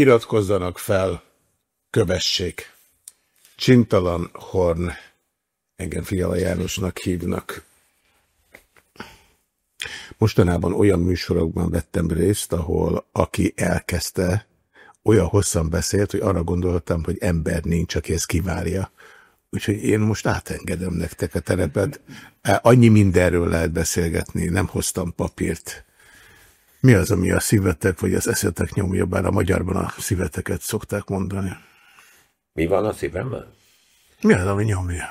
Iratkozzanak fel, kövessék. Csintalan Horn, engem Fiala Jánosnak hívnak. Mostanában olyan műsorokban vettem részt, ahol aki elkezdte, olyan hosszan beszélt, hogy arra gondoltam, hogy ember nincs, aki ezt kivárja. Úgyhogy én most átengedem nektek a terepet. Annyi mindenről lehet beszélgetni, nem hoztam papírt. Mi az, ami a szívetek vagy az eszetek nyomja, bár a magyarban a szíveteket szokták mondani? Mi van a szívemben? Mi az, ami nyomja?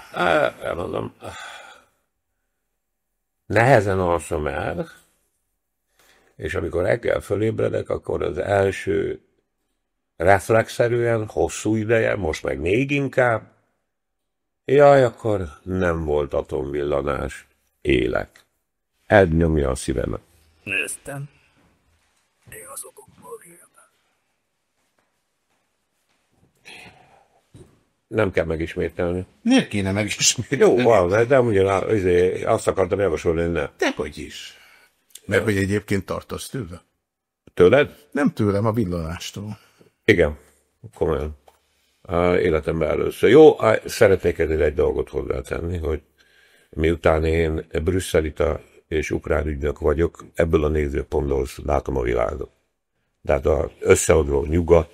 Elmondom. Nehezen alszom el, és amikor reggel fölébredek, akkor az első reflexzerűen, hosszú ideje, most meg még inkább, jaj, akkor nem volt atomvillanás, élek. Elnyomja a szívemet. Néztem. Én azokból Nem kell megismételni. Miért kéne megismételni? Jó, van, de, de ugyan, izé, azt akartam javasolni, hogy ne. Dehogy is. Mert hogy egyébként tartasz tőle? Tőled? Nem tőlem, a villanástól. Igen, komolyan. Életemben először. Jó, szeretnék ezért egy dolgot hozzátenni, hogy miután én brüsszelita és ukrán ügynök vagyok, ebből a nézőpontból látom a világot. Tehát az összeadó nyugat,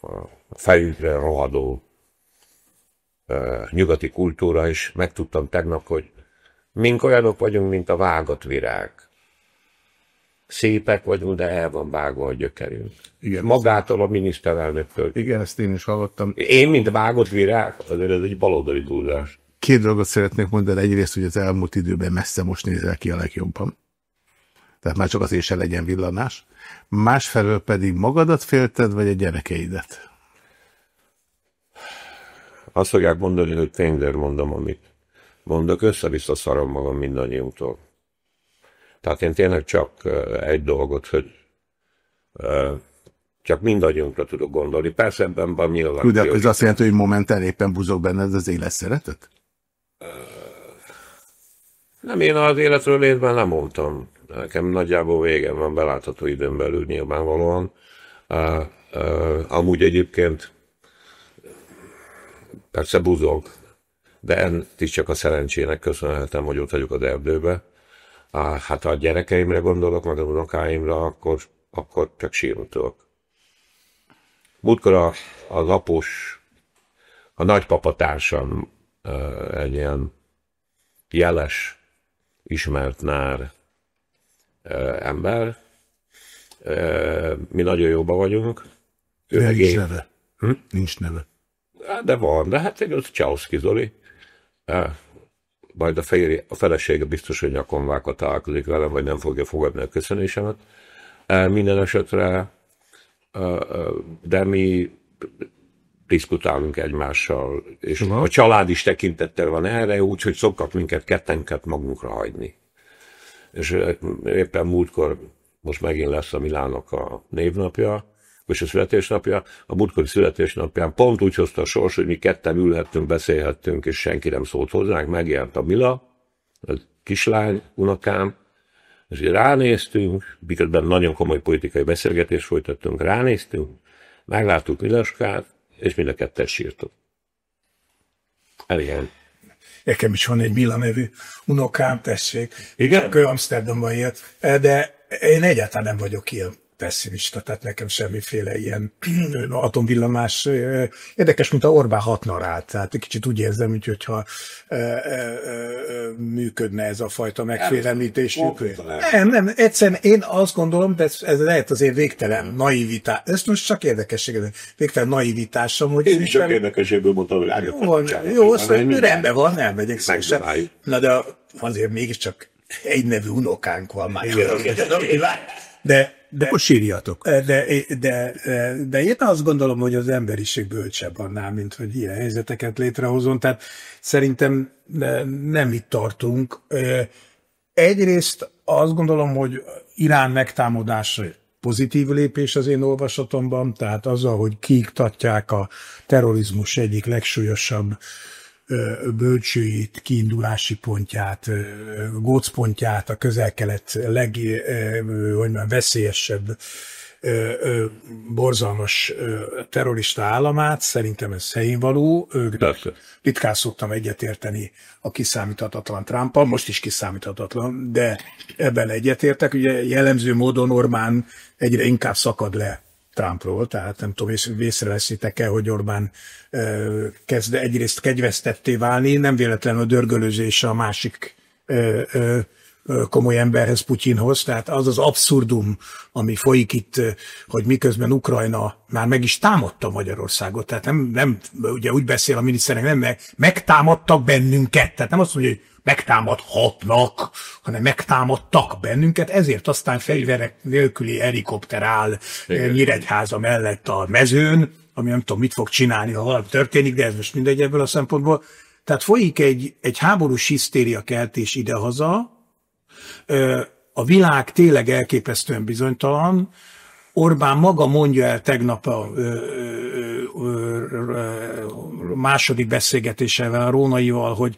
a fejükre rohadó nyugati kultúra, és megtudtam tegnap, hogy mink olyanok vagyunk, mint a vágott virág. Szépek vagyunk, de el van vágva a gyökerünk. Igen, Magától a miniszterelnöktől. Igen, ezt én is hallottam. Én, mint vágott virág, azért ez egy baloldali túlzás. Két dolgot szeretnék mondani. Egyrészt, hogy az elmúlt időben messze most nézel ki a legjobban. Tehát már csak azért se legyen villanás. Másfelől pedig magadat félted, vagy a gyerekeidet? Azt fogják mondani, hogy tényleg mondom, amit mondok, össze-vissza szarom magam mindannyiunktól. Tehát én tényleg csak egy dolgot, hogy csak mindannyiunkra tudok gondolni. Persze ebben van nyilván... De ez azt jelenti, hogy momentán éppen buzog benned az élet szeretet? Nem, én az életről létben nem mondtam. Nekem nagyjából végem van belátható időn belül nyilvánvalóan. Uh, uh, amúgy egyébként persze buzog, de ezt is csak a szerencsének köszönhetem, hogy ott vagyok az erdőbe. Uh, hát ha a gyerekeimre gondolok, meg az unokáimra, akkor, akkor csak sírni tudok. Múltkor a, az após, a nagypapa társam egy ilyen jeles ismert nár ember. Mi nagyon jóban vagyunk. Ő de nincs neve. Hm? Nincs neve. De van, de hát egy Csauszki Zoli. Majd a, férje, a felesége biztos, hogy nyakon vágva találkozik velem, vagy nem fogja fogadni a köszönésemet. Minden esetre, de mi diszkutálunk egymással, és Aha. a család is tekintettel van erre, úgyhogy szoktak minket kettenket magunkra hagyni. És éppen múltkor, most megint lesz a Milánok a névnapja, és a születésnapja, a múltkori születésnapján pont úgy hozta a sors, hogy mi ketten ülhettünk, beszélhettünk, és senki nem szólt hozzánk, megjelent a Mila, a kislány, unokám, és ránéztünk, miközben nagyon komoly politikai beszélgetést folytattunk, ránéztünk, megláttuk Milaskát, és mind a ketten sírtok. Elég. Nekem is van egy Mila nevű unokám, tessék. Igen? Ő Amsterdamban élt, de én egyáltalán nem vagyok ilyen pessimista, tehát nekem semmiféle ilyen atomvillanás érdekes, mint a Orbán hatna rá. Tehát kicsit úgy érzem, mint hogyha e, e, működne ez a fajta megfélemlítés. Nem, nem, egyszerűen én azt gondolom, de ez, ez lehet azért végtelen naivitás. Ez most csak érdekesség, ez végtelen naivitásom, hogy... Én is csak érdekeségből mondtam, hogy Jó, van, jó, rendben van, nem megyek szívesen. Na de azért mégiscsak egy nevű unokánk van már. De de, Akkor sírjatok. De, de, de, de én azt gondolom, hogy az emberiség bölcsebb annál, mint hogy ilyen helyzeteket létrehozon. Tehát szerintem nem itt tartunk. Egyrészt azt gondolom, hogy Irán megtámadása pozitív lépés az én olvasatomban, tehát azzal, hogy kiiktatják a terrorizmus egyik legsúlyosabb bölcsőjét, kiindulási pontját, gócpontját, a közel-kelet leg, hogy már veszélyesebb borzalmas terrorista államát, szerintem ez helyén való. Ritkán szoktam egyetérteni a kiszámíthatatlan Trump, most is kiszámíthatatlan, de ebben egyetértek. Ugye jellemző módon Orbán egyre inkább szakad le Trumpról, tehát nem tudom, észreveszitek-e, hogy Orbán ö, kezd egyrészt kegyvesztetté válni, nem véletlenül a dörgölőzés a másik ö, ö, komoly emberhez, Putyinhoz, tehát az az abszurdum, ami folyik itt, hogy miközben Ukrajna már meg is támadta Magyarországot, tehát nem, nem ugye úgy beszél a miniszterek, nem meg, megtámadtak bennünket, tehát nem azt mondja, hogy megtámadhatnak, hanem megtámadtak bennünket, ezért aztán fegyverek nélküli helikopter áll Igen. Nyíregyháza mellett a mezőn, ami nem tudom, mit fog csinálni, ha valami történik, de ez most mindegy ebből a szempontból. Tehát folyik egy, egy háborús hisztéria keltés idehaza, a világ tényleg elképesztően bizonytalan. Orbán maga mondja el tegnap a második beszélgetésevel a Rónaival, hogy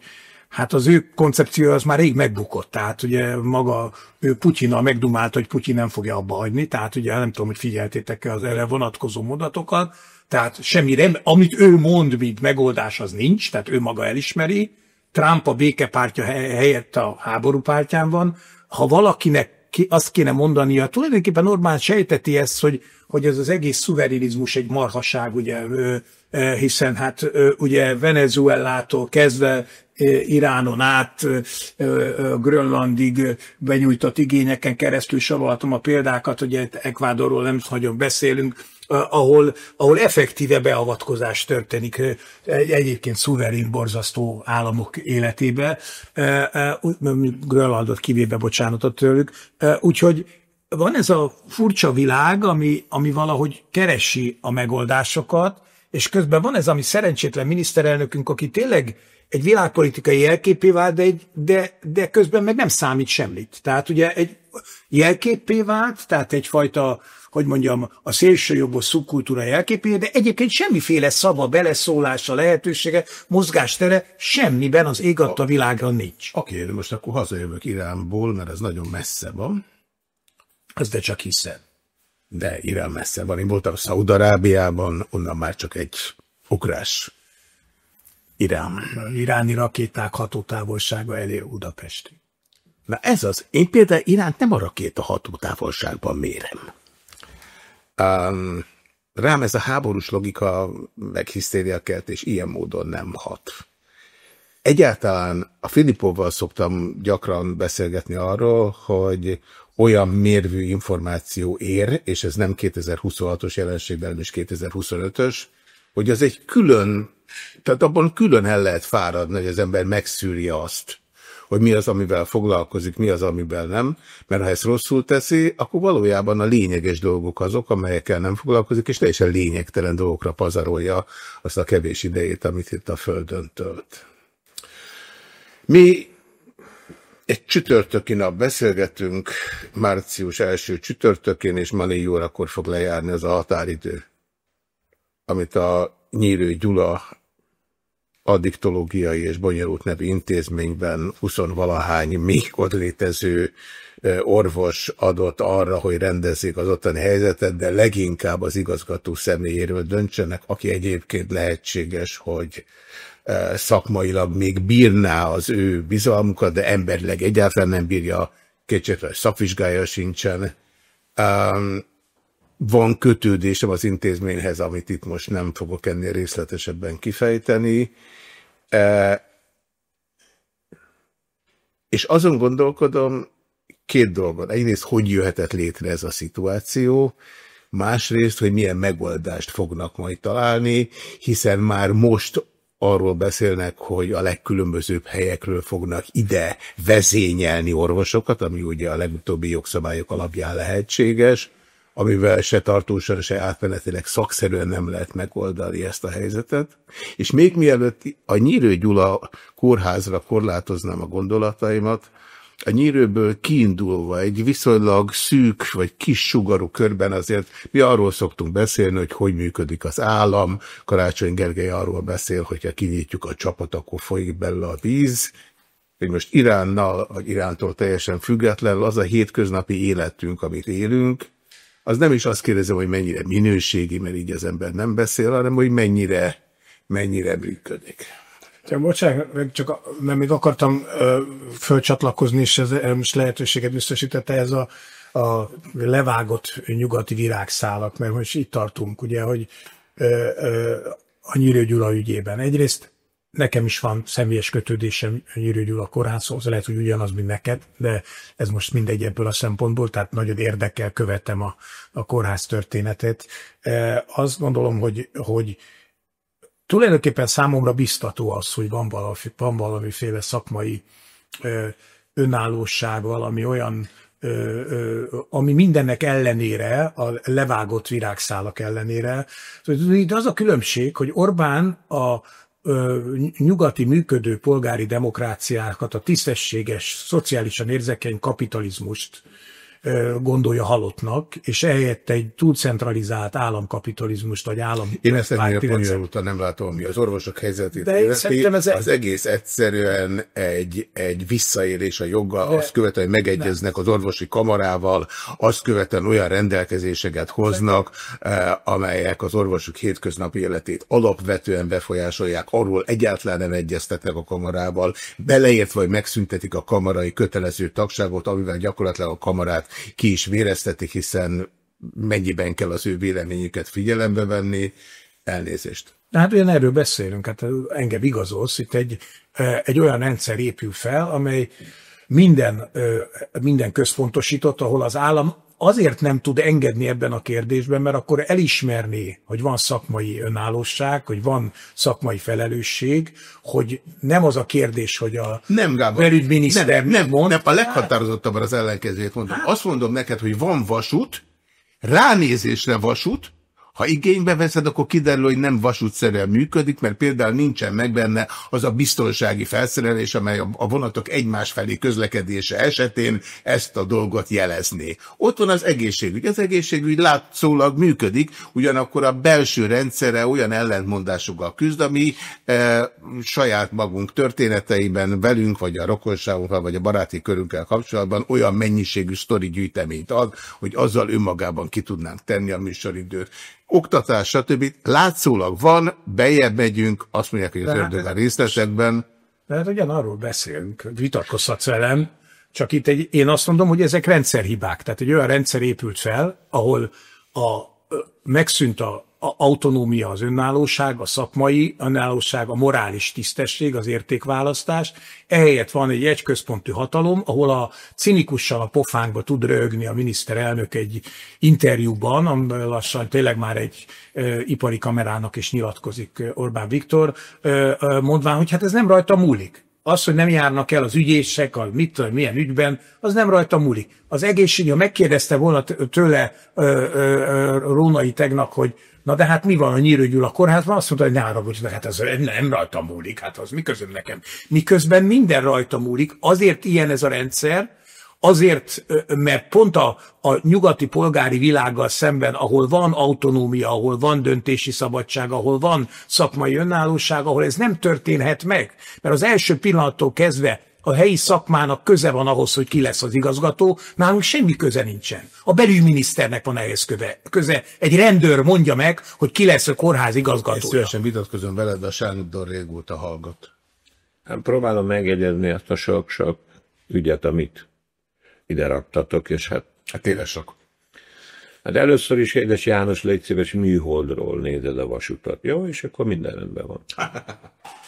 hát az ő koncepciója az már rég megbukott. Tehát ugye maga ő Putyina megdumált, hogy Putyin nem fogja abba hagyni, tehát ugye nem tudom, hogy figyeltétek-e az erre vonatkozó mondatokat, tehát semmire, amit ő mond, mint megoldás, az nincs, tehát ő maga elismeri, Trump a békepártya helyett a háború pártján van. Ha valakinek ki, azt kéne mondania, tulajdonképpen Orbán sejteti ezt, hogy, hogy ez az egész szuverenizmus egy marhaság, ugye, hiszen hát ugye Venezuelától kezdve Iránon át Grönlandig benyújtott igényeken keresztül sorolhatom a példákat, hogy Ekvádorról nem nagyon beszélünk, ahol, ahol effektíve beavatkozás történik egyébként szuverén, borzasztó államok életébe, Grönlandot kivéve bocsánatot tőlük. Úgyhogy van ez a furcsa világ, ami, ami valahogy keresi a megoldásokat, és közben van ez, ami szerencsétlen miniszterelnökünk, aki tényleg egy világpolitikai jelképé vált, de, egy, de, de közben meg nem számít semmit. Tehát ugye egy jelképé vált, tehát egyfajta hogy mondjam, a szélsőjobbos szubkultúra jelképé, de egyébként semmiféle szava, beleszólása, lehetősége, mozgástere semmiben az ég a világra nincs. Oké, de most akkor hazajövök Iránból, mert ez nagyon messze van. Az de csak hiszem. De Irán messze van. Én voltam Szaudarábiában, onnan már csak egy ugrás Irán. Iráni rakéták hatótávolsága elé Budapesti. Na ez az. Én például Iránt nem a rakéta hatótávolságban mérem. Um, rám ez a háborús logika, meg hisztériakeltés ilyen módon nem hat. Egyáltalán a Filipovval szoktam gyakran beszélgetni arról, hogy olyan mérvű információ ér, és ez nem 2026-os jelenség, de nem is 2025-ös, hogy az egy külön, tehát abban külön el lehet fáradni, hogy az ember megszűrje azt, hogy mi az, amivel foglalkozik, mi az, amivel nem, mert ha ezt rosszul teszi, akkor valójában a lényeges dolgok azok, amelyekkel nem foglalkozik, és teljesen lényegtelen dolgokra pazarolja azt a kevés idejét, amit itt a Földön tölt. Mi egy csütörtöki nap beszélgetünk, március első csütörtökén, és ma négy órakor fog lejárni az a határidő, amit a Nyírő Gyula addiktológiai és bonyolult nevű intézményben 20 valahány még ott létező orvos adott arra, hogy rendezzék az ottani helyzetet, de leginkább az igazgató személyéről döntsenek, aki egyébként lehetséges, hogy szakmailag még bírná az ő bizalmukat, de emberleg egyáltalán nem bírja, kétségtelen szakvizsgája sincsen. Van kötődésem az intézményhez, amit itt most nem fogok ennél részletesebben kifejteni, és azon gondolkodom két dolgot. Egyrészt, hogy jöhetett létre ez a szituáció, másrészt, hogy milyen megoldást fognak majd találni, hiszen már most arról beszélnek, hogy a legkülönbözőbb helyekről fognak ide vezényelni orvosokat, ami ugye a legutóbbi jogszabályok alapján lehetséges, amivel se tartósan, se átmenetileg szakszerűen nem lehet megoldani ezt a helyzetet. És még mielőtt a Nyírő Gyula kórházra korlátoznám a gondolataimat, a nyírőből kiindulva egy viszonylag szűk vagy kis sugarú körben azért mi arról szoktunk beszélni, hogy hogy működik az állam. Karácsony Gergely arról beszél, hogyha kinyitjuk a csapat, akkor folyik belőle a víz. Hogy most Iránnal, vagy Irántól teljesen függetlenül az a hétköznapi életünk, amit élünk, az nem is azt kérdezem, hogy mennyire minőségi, mert így az ember nem beszél, hanem hogy mennyire, mennyire működik. Csak bocsánat, csak nem még akartam ö, fölcsatlakozni, és ez most lehetőséget biztosította ez a, a levágott nyugati virágszálak, mert most itt tartunk, ugye, hogy ö, ö, a Nyírő Gyula ügyében. Egyrészt nekem is van személyes kötődésem Nyírő Gyula kórházhoz, lehet, hogy ugyanaz, mint neked, de ez most mindegy ebből a szempontból, tehát nagyon érdekel követem a, a kórház történetet. E, azt gondolom, hogy, hogy tulajdonképpen számomra biztató az, hogy van, valami, van valamiféle szakmai e, önállóság, valami olyan ami mindennek ellenére, a levágott virágszálak ellenére. De az a különbség, hogy Orbán a nyugati működő polgári demokráciákat, a tisztességes, szociálisan érzékeny kapitalizmust gondolja halottnak, és ehelyett egy túlcentralizált államkapitalizmust, vagy állam... Én ezt ennél bonyolultan nem látom, ami az orvosok helyzetét De illeti, ez az egész egyszerűen egy, egy visszaélés a joggal, De... azt követően, hogy megegyeznek az orvosi kamarával, azt követően olyan rendelkezéseket hoznak, amelyek az orvosok hétköznapi életét alapvetően befolyásolják, arról egyáltalán nem egyeztetnek a kamarával, beleértve, hogy megszüntetik a kamarai kötelező tagságot, amivel gyakorlatilag a kamarát ki is véreztetik, hiszen mennyiben kell az ő véleményüket figyelembe venni. Elnézést. Hát olyan erről beszélünk, hát engem igazolsz, itt egy, egy olyan rendszer épül fel, amely minden, minden központosított, ahol az állam azért nem tud engedni ebben a kérdésben, mert akkor elismerné, hogy van szakmai önállóság, hogy van szakmai felelősség, hogy nem az a kérdés, hogy a nem, Gábor, belügyminiszter nem, nem, mond. Nem, a leghatározottabban az ellenkezőjét mondom. Hát, Azt mondom neked, hogy van vasút, ránézésre vasút, ha igénybe veszed, akkor kiderül, hogy nem vasútszerűen működik, mert például nincsen meg benne az a biztonsági felszerelés, amely a vonatok egymás felé közlekedése esetén ezt a dolgot jelezné. Ott van az egészségügy. Az egészségügy látszólag működik, ugyanakkor a belső rendszere olyan ellentmondásokkal küzd, ami e, saját magunk történeteiben velünk, vagy a rokonságunkkal, vagy a baráti körünkkel kapcsolatban olyan mennyiségű sztori gyűjteményt ad, hogy azzal önmagában ki tudnánk tenni a műsoridőt oktatás, stb. Látszólag van, bejebb megyünk, azt mondják, hogy az ördög a részletekben. De hát ugyanarról beszélünk, vitatkozhatsz velem, csak itt egy, én azt mondom, hogy ezek rendszerhibák. Tehát egy olyan rendszer épült fel, ahol a, megszűnt a autonómia, az önállóság, a szakmai önállóság, a morális tisztesség, az értékválasztás. Ehelyett van egy egyközpontú hatalom, ahol a cinikussal a pofánkba tud rögni a miniszterelnök egy interjúban, amiben lassan tényleg már egy e, ipari kamerának is nyilatkozik Orbán Viktor, e, mondván, hogy hát ez nem rajta múlik. Az, hogy nem járnak el az ügyések, a mit tudom, milyen ügyben, az nem rajta múlik. Az egészség, ha megkérdezte volna tőle ö, ö, ö, Rónai tegnap, hogy Na de hát mi van a Nyírő Gyula kórházban? Azt mondta, hogy ne haragudj, hát ez nem rajta múlik, hát az mi közöm nekem. Miközben minden rajta múlik, azért ilyen ez a rendszer, azért, mert pont a, a nyugati polgári világgal szemben, ahol van autonómia, ahol van döntési szabadság, ahol van szakmai önállóság, ahol ez nem történhet meg. Mert az első pillanattól kezdve a helyi szakmának köze van ahhoz, hogy ki lesz az igazgató, nálunk semmi köze nincsen. A belügyminiszternek van ehhez köze. köze. Egy rendőr mondja meg, hogy ki lesz a kórház igazgatója. Ezt szívesen vitatkozom veled, de a Sándor régóta hallgat. Hát próbálom megjegyezni azt a sok-sok ügyet, amit ide raktatok, és hát... Hát tényleg sok. Hát először is, édes János, légy szíves, műholdról nézed a vasutat. Jó, és akkor minden rendben van.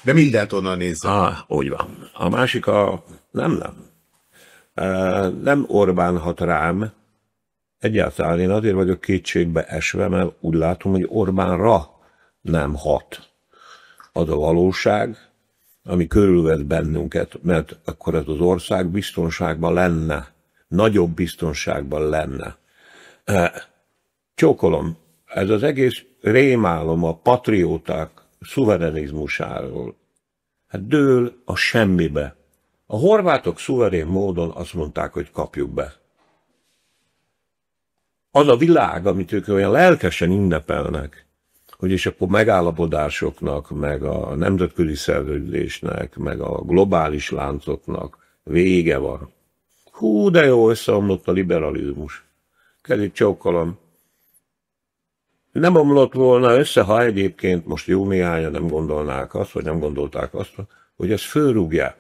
De mindent onnan nézem. Ah, úgy van. A másik a... Nem, nem. Nem Orbán hat rám. Egyáltalán én azért vagyok kétségbe esve, mert úgy látom, hogy Orbánra nem hat. Az a valóság, ami körülvesz bennünket, mert akkor ez az ország biztonságban lenne. Nagyobb biztonságban lenne Csókolom, ez az egész rémálom a patrióták szuverenizmusáról. Hát dől a semmibe. A horvátok szuverén módon azt mondták, hogy kapjuk be. Az a világ, amit ők olyan lelkesen ünnepelnek, hogy és akkor megállapodásoknak, meg a nemzetközi szerződésnek, meg a globális láncoknak vége van. Hú, de jó összeomlott a liberalizmus. Kezét csókolom. nem omlott volna össze, ha egyébként most jó néhányan nem gondolnák azt, vagy nem gondolták azt, hogy ez fölrúgja.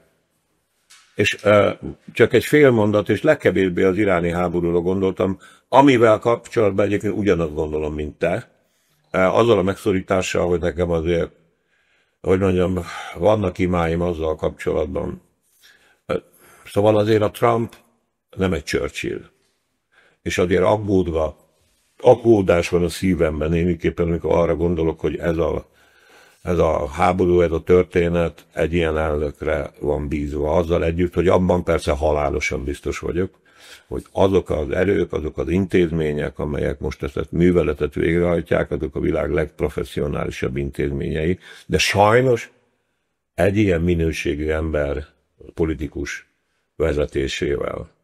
És uh, csak egy fél mondat, és legkevésbé az iráni háborúra gondoltam, amivel kapcsolatban egyébként ugyanazt gondolom, mint te, uh, azzal a megszorítással, hogy nekem azért, hogy mondjam, vannak imáim azzal kapcsolatban. Uh, szóval azért a Trump nem egy Churchill. És azért aggódva, aggódás van a szívemben némiképpen, amikor arra gondolok, hogy ez a, ez a háború, ez a történet egy ilyen elnökre van bízva. Azzal együtt, hogy abban persze halálosan biztos vagyok, hogy azok az erők, azok az intézmények, amelyek most ezt a műveletet végrehajtják, azok a világ legprofessionálisabb intézményei, de sajnos egy ilyen minőségű ember politikus vezetésével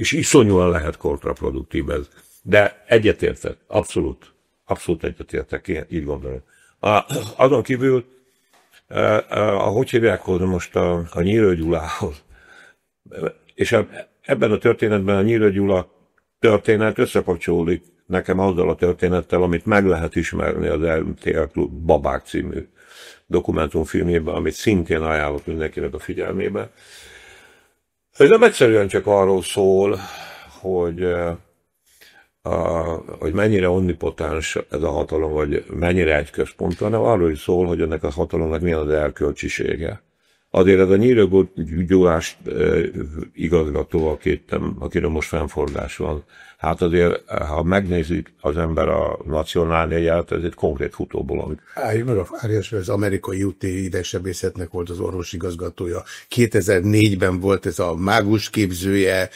és iszonyúan lehet kontraproduktív ez. De egyetértek, abszolút, abszolút egyetértek, én így gondolom. A, azon kívül, ahogy hívják hozzá most a, a Nyírő Gyulához, és ebben a történetben a Nyírő Gyula történet összekapcsolódik nekem azzal a történettel, amit meg lehet ismerni az LTL Klub Babák című dokumentumfilmjében, amit szintén ajánlok mindenkinek a figyelmébe. Ez nem egyszerűen csak arról szól, hogy, a, hogy mennyire onnipotens ez a hatalom, vagy mennyire egy központ, hanem arról is szól, hogy ennek a hatalomnak milyen az elkölcsisége. Azért ez a nyírőgó gyúlás igazgató, akit, akiről most fennfordás van, hát azért, ha megnézik az ember a nacionáléját, ez egy konkrét futóból. Állj meg, Árias, hogy az amerikai UT idegsebészetnek volt az orvosigazgatója. 2004-ben volt ez a mágus képzője.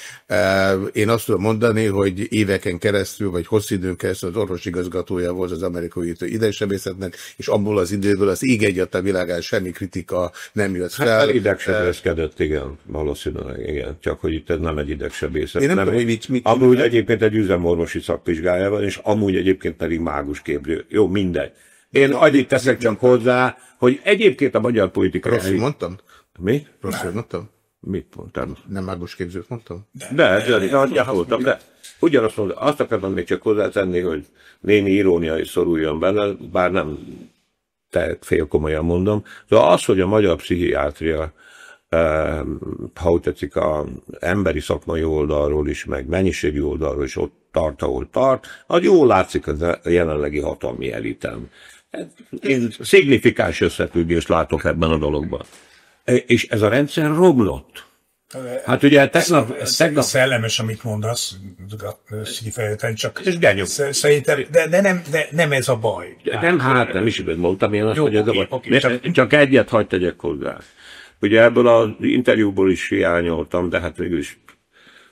Én azt tudom mondani, hogy éveken keresztül, vagy hosszú időn keresztül az orvosigazgatója volt az amerikai UT idegsebészetnek, és abból az időből az ég egyat a világán semmi kritika nem jött fel. Hát idegsebészkedett, igen, valószínűleg, igen. Csak hogy itt ez nem egy idegsebészet. Én nem, nem tudom, hogy mit, mit Amúgy egyébként egyébként egy üzemorvosi szakvizsgája van, és amúgy egyébként pedig mágus képző. Jó, mindegy. Én annyit teszek csak hozzá, hogy egyébként a magyar politika... Rosszul mondtam? Mi? Rosszul mondtam? Mit mondtam? Nem mágus képzőt mondtam? De, de, de, de, de, de, ugyanazt mondom, azt akartam még csak hozzátenni, hogy némi irónia is szoruljon benne, bár nem te fél komolyan mondom. De az, hogy a magyar pszichiátria ha úgy tetszik, az emberi szakmai oldalról is, meg mennyiségi oldalról is ott tart, ahol tart, az jól látszik a jelenlegi hatalmi elitem. Én szignifikáns összefüggést látok ebben a dologban. És ez a rendszer romlott. Hát ugye tegnap... tegnap... Szellemes, amit mondasz, kifejezetten csak... És genyom. Szerintem, de, de, nem, de nem ez a baj. Nem, hát nem is mondtam én azt, Jó, hogy ez okay, a baj. Okay, csak... csak egyet hagyd tegyek hozzá. Ugye ebből az interjúból is hiányoltam, de hát végül is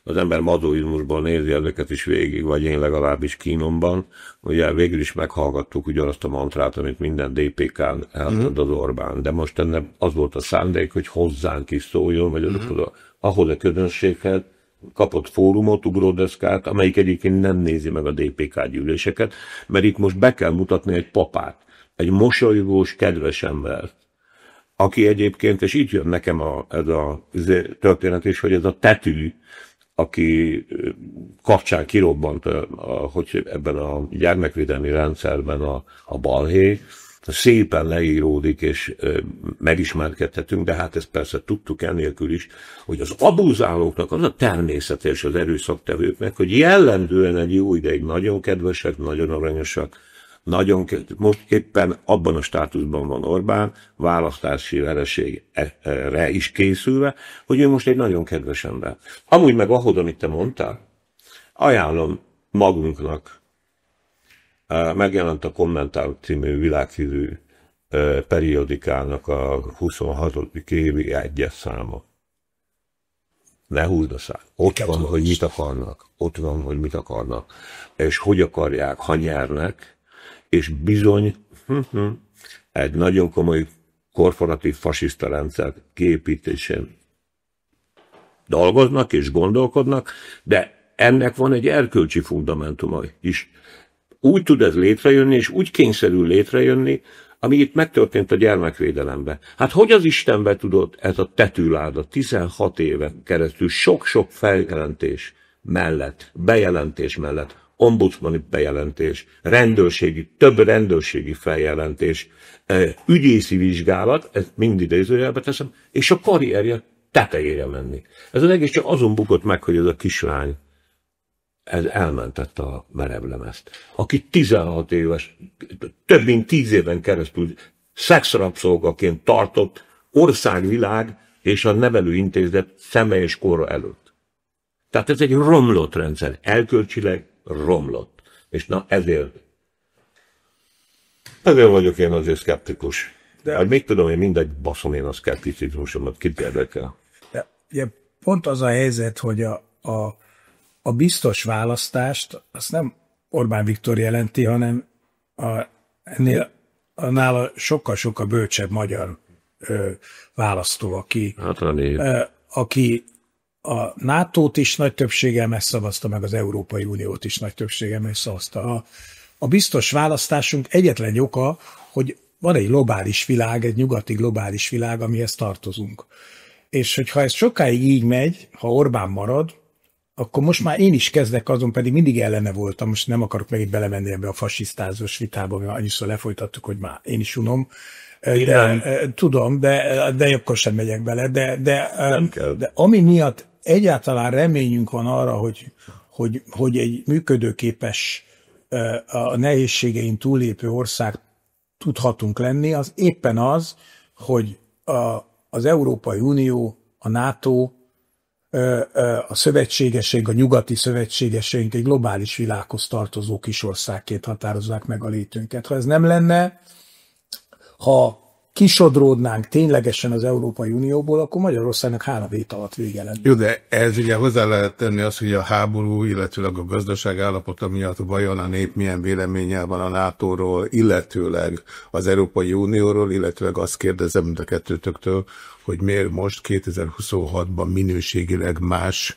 az ember mazoizmusból nézi ezeket is végig, vagy én legalábbis kínomban. Ugye végül is meghallgattuk ugyanazt a mantrát, amit minden DPK-n elmond az Orbán, de most ennek az volt a szándék, hogy hozzánk is szóljon, vagy uh-huh. a, ahhoz a közönséghez, kapott fórumot, ugródeszkát, amelyik egyébként nem nézi meg a DPK gyűléseket, mert itt most be kell mutatni egy papát, egy mosolygós, kedves embert, aki egyébként, és itt jön nekem a, ez a történet is, hogy ez a tetű, aki kapcsán kirobbant, a, a, hogy ebben a gyermekvédelmi rendszerben a, a balhé, szépen leíródik, és megismerkedhetünk, de hát ezt persze tudtuk ennélkül is, hogy az abúzálóknak az a természet és az erőszaktevőknek, hogy jellemzően egy jó ideig nagyon kedvesek, nagyon aranyosak, nagyon, most éppen abban a státuszban van Orbán, választási vereségre is készülve, hogy ő most egy nagyon kedves ember. Amúgy meg ahhoz, amit te mondtál, ajánlom magunknak, megjelent a Kommentár című világhírű periodikának a 26. évi egyes száma. Ne húzd a szám. Ott van, hogy mit akarnak. Ott van, hogy mit akarnak. És hogy akarják, ha nyernek, és bizony egy nagyon komoly korporatív fasiszta rendszer kiépítésén dolgoznak és gondolkodnak, de ennek van egy erkölcsi fundamentuma is. Úgy tud ez létrejönni, és úgy kényszerül létrejönni, ami itt megtörtént a gyermekvédelemben. Hát hogy az Istenbe tudott ez a tetűláda 16 éve keresztül sok-sok feljelentés mellett, bejelentés mellett ombudsmani bejelentés, rendőrségi, több rendőrségi feljelentés, ügyészi vizsgálat, ezt mind idézőjelbe teszem, és a karrierje tetejére menni. Ez az egész csak azon bukott meg, hogy ez a kislány ez elmentette a merevlemezt. Aki 16 éves, több mint 10 éven keresztül szexrabszolgaként tartott országvilág és a nevelőintézet személyes korra előtt. Tehát ez egy romlott rendszer, elkölcsileg romlott. És na ezért, ezért vagyok én azért szkeptikus. De hát még tudom, én mindegy baszom én a szkepticizmusomat, kit érdekel. De ugye pont az a helyzet, hogy a, a, a biztos választást azt nem Orbán Viktor jelenti, hanem a, ennél a nála sokkal-sokkal bölcsebb magyar ö, választó, aki, Hát ö, aki a NATO-t is nagy többséggel megszavazta, meg az Európai Uniót is nagy többséggel megszavazta. A, a biztos választásunk egyetlen oka, hogy van egy globális világ, egy nyugati globális világ, amihez tartozunk. És hogyha ez sokáig így megy, ha Orbán marad, akkor most már én is kezdek azon, pedig mindig ellene voltam, most nem akarok megint belemenni ebbe a fasisztázós vitába, mert annyiszor lefolytattuk, hogy már én is unom. De, tudom, de, de akkor sem megyek bele, de, de, Nem kell. de ami miatt egyáltalán reményünk van arra, hogy, hogy, hogy egy működőképes, a nehézségein túlépő ország tudhatunk lenni, az éppen az, hogy a, az Európai Unió, a NATO, a szövetségeség, a nyugati szövetségeseink egy globális világhoz tartozó kisországként határozzák meg a létünket. Ha ez nem lenne, ha kisodródnánk ténylegesen az Európai Unióból, akkor Magyarországnak három hét alatt vége lenne. Jó, de ez ugye hozzá lehet tenni azt, hogy a háború, illetőleg a gazdaság állapota miatt vajon a nép milyen véleménye van a NATO-ról, illetőleg az Európai Unióról, illetőleg azt kérdezem mind a kettőtöktől, hogy miért most 2026-ban minőségileg más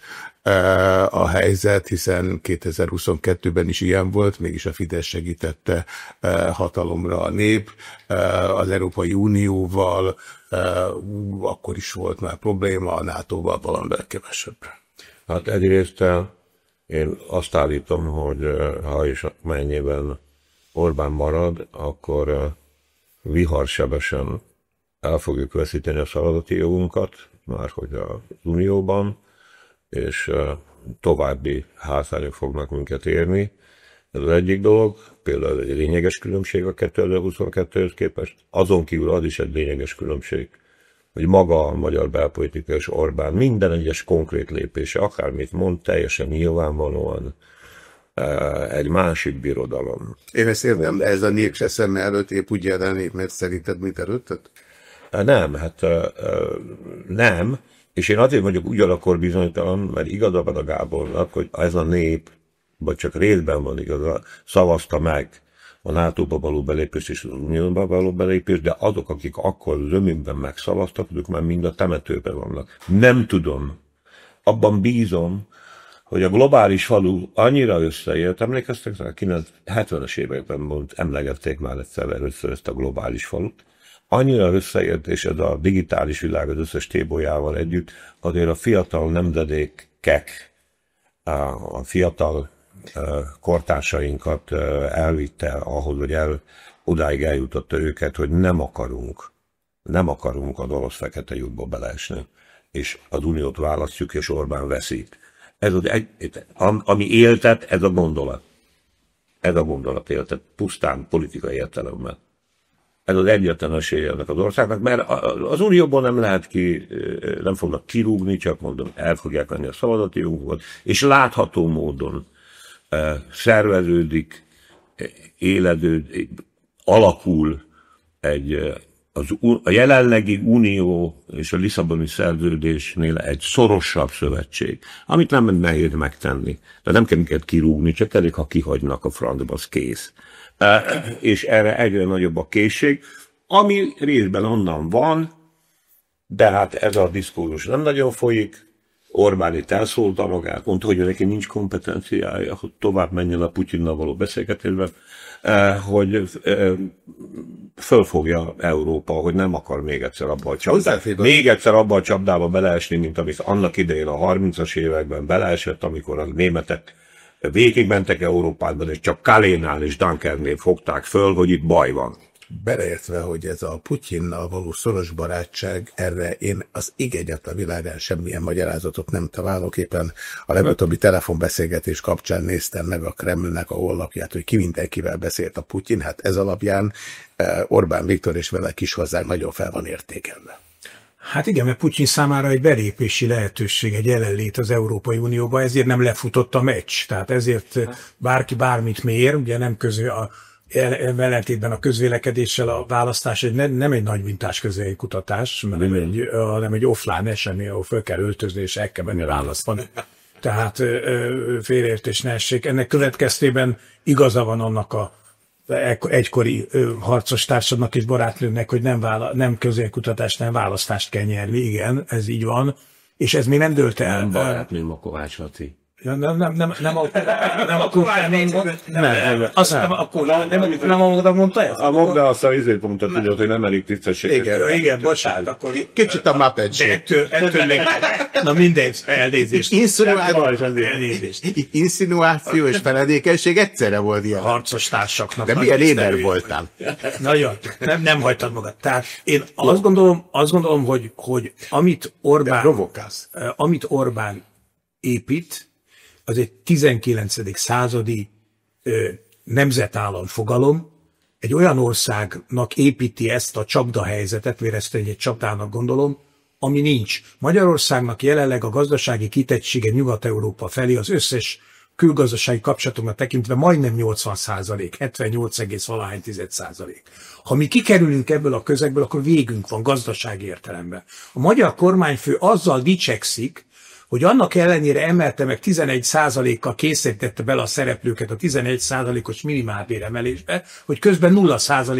a helyzet, hiszen 2022-ben is ilyen volt, mégis a Fidesz segítette hatalomra a nép, az Európai Unióval, akkor is volt már probléma, a NATO-val valamivel kevesebb. Hát egyrészt én azt állítom, hogy ha és mennyiben Orbán marad, akkor viharsebesen el fogjuk veszíteni a szavazati jogunkat, már hogy az Unióban, és további hátrányok fognak minket érni. Ez az egyik dolog, például egy lényeges különbség a 2022-höz képest. Azon kívül az is egy lényeges különbség, hogy maga a magyar belpolitika és Orbán minden egyes konkrét lépése, akármit mond, teljesen nyilvánvalóan egy másik birodalom. Én ezt értem, de ez a nép se szeme előtt épp úgy jelenik, mert szerinted mit előtted? Nem, hát nem, és én azért vagyok ugyanakkor bizonytalan, mert igaza van a Gábornak, hogy ez a nép, vagy csak részben van igaza, szavazta meg a NATO-ba való belépést és az Unióba való belépést, de azok, akik akkor zömükben megszavaztak, ők már mind a temetőben vannak. Nem tudom. Abban bízom, hogy a globális falu annyira összeért, emlékeztek, a 70-es években mond, emlegették már egyszer először ezt a globális falut, annyira összeért, és ez a digitális világ az összes tébolyával együtt, azért a fiatal nemzedékek, a fiatal kortársainkat elvitte ahhoz, hogy el, odáig eljutatta őket, hogy nem akarunk, nem akarunk az orosz fekete lyukba beleesni, és az uniót választjuk, és Orbán veszít. Ez az egy, ami éltet, ez a gondolat. Ez a gondolat éltet, pusztán politikai értelemben ez az egyetlen esélye ennek az országnak, mert az Unióból nem lehet ki, nem fognak kirúgni, csak mondom, el fogják venni a szavazati jogunkat, és látható módon szerveződik, éledő, alakul egy, az, a jelenlegi Unió és a Lisszaboni szerződésnél egy szorosabb szövetség, amit nem nehéz megtenni. De nem kell minket kirúgni, csak elég, ha kihagynak a francba, az kész és erre egyre nagyobb a készség, ami részben onnan van, de hát ez a diszkózus nem nagyon folyik. Orbán itt elszólta magát, mondta, hogy neki nincs kompetenciája, hogy tovább menjen a Putyinnal való beszélgetésben, hogy fölfogja Európa, hogy nem akar még egyszer abba a csapdába, még egyszer abba a csapdába beleesni, mint amit annak idején a 30-as években beleesett, amikor a németek végigmentek Európában, és csak Kalénál és Dunkernél fogták föl, hogy itt baj van. Beleértve, hogy ez a Putyinnal való szoros barátság, erre én az ég a világán semmilyen magyarázatot nem találok. Éppen a legutóbbi telefonbeszélgetés kapcsán néztem meg a Kremlnek a hollapját, hogy ki mindenkivel beszélt a Putyin. Hát ez alapján eh, Orbán Viktor és vele kis hozzánk nagyon fel van értékelve. Hát igen, mert Putyin számára egy belépési lehetőség, egy jelenlét az Európai Unióba, ezért nem lefutott a meccs. Tehát ezért bárki bármit mér, ugye nem közül a ellentétben a közvélekedéssel a választás egy, ne, nem egy nagy mintás közélyi kutatás, hanem egy, hanem egy offline esemény, ahol föl kell öltözni és el kell menni választani. Tehát félreértés ne essék. Ennek következtében igaza van annak a egykori harcos társadnak és barátnőnek, hogy nem, vála, nem közélkutatást, nem választást kell nyerni. Igen, ez így van. És ez még nem dőlt el. Nem barátnőm a Kovács Laci. Ja, nem, nem, nem, nem, nem, nem, akkor nem, nem, nem, nem, azt nem, akkor nem, nem, nem Magda mondta ezt? A Magda azt a izét mondta, tudod, hogy nem elég tisztességes. Igen, igen, bocsánat, akkor kicsit a Muppet ettől, ettől még, na mindegy, elnézést. Insinuáció és feledékenység egyszerre volt ilyen. Harcos társaknak. De milyen éber voltál. Nagyon, nem, nem hagytad magad. Tehát én azt gondolom, azt gondolom, hogy, hogy amit Orbán, amit Orbán épít, az egy 19. századi ö, nemzetállam fogalom, egy olyan országnak építi ezt a csapdahelyzetet, mert ezt egy csapdának gondolom, ami nincs. Magyarországnak jelenleg a gazdasági kitettsége Nyugat-Európa felé az összes külgazdasági kapcsolatokat tekintve majdnem 80 százalék, 78, valahány százalék. Ha mi kikerülünk ebből a közegből, akkor végünk van gazdasági értelemben. A magyar kormányfő azzal dicsekszik, hogy annak ellenére emelte meg 11% kal készítette bele a szereplőket a 11% os minimálbéremelésbe, hogy közben 0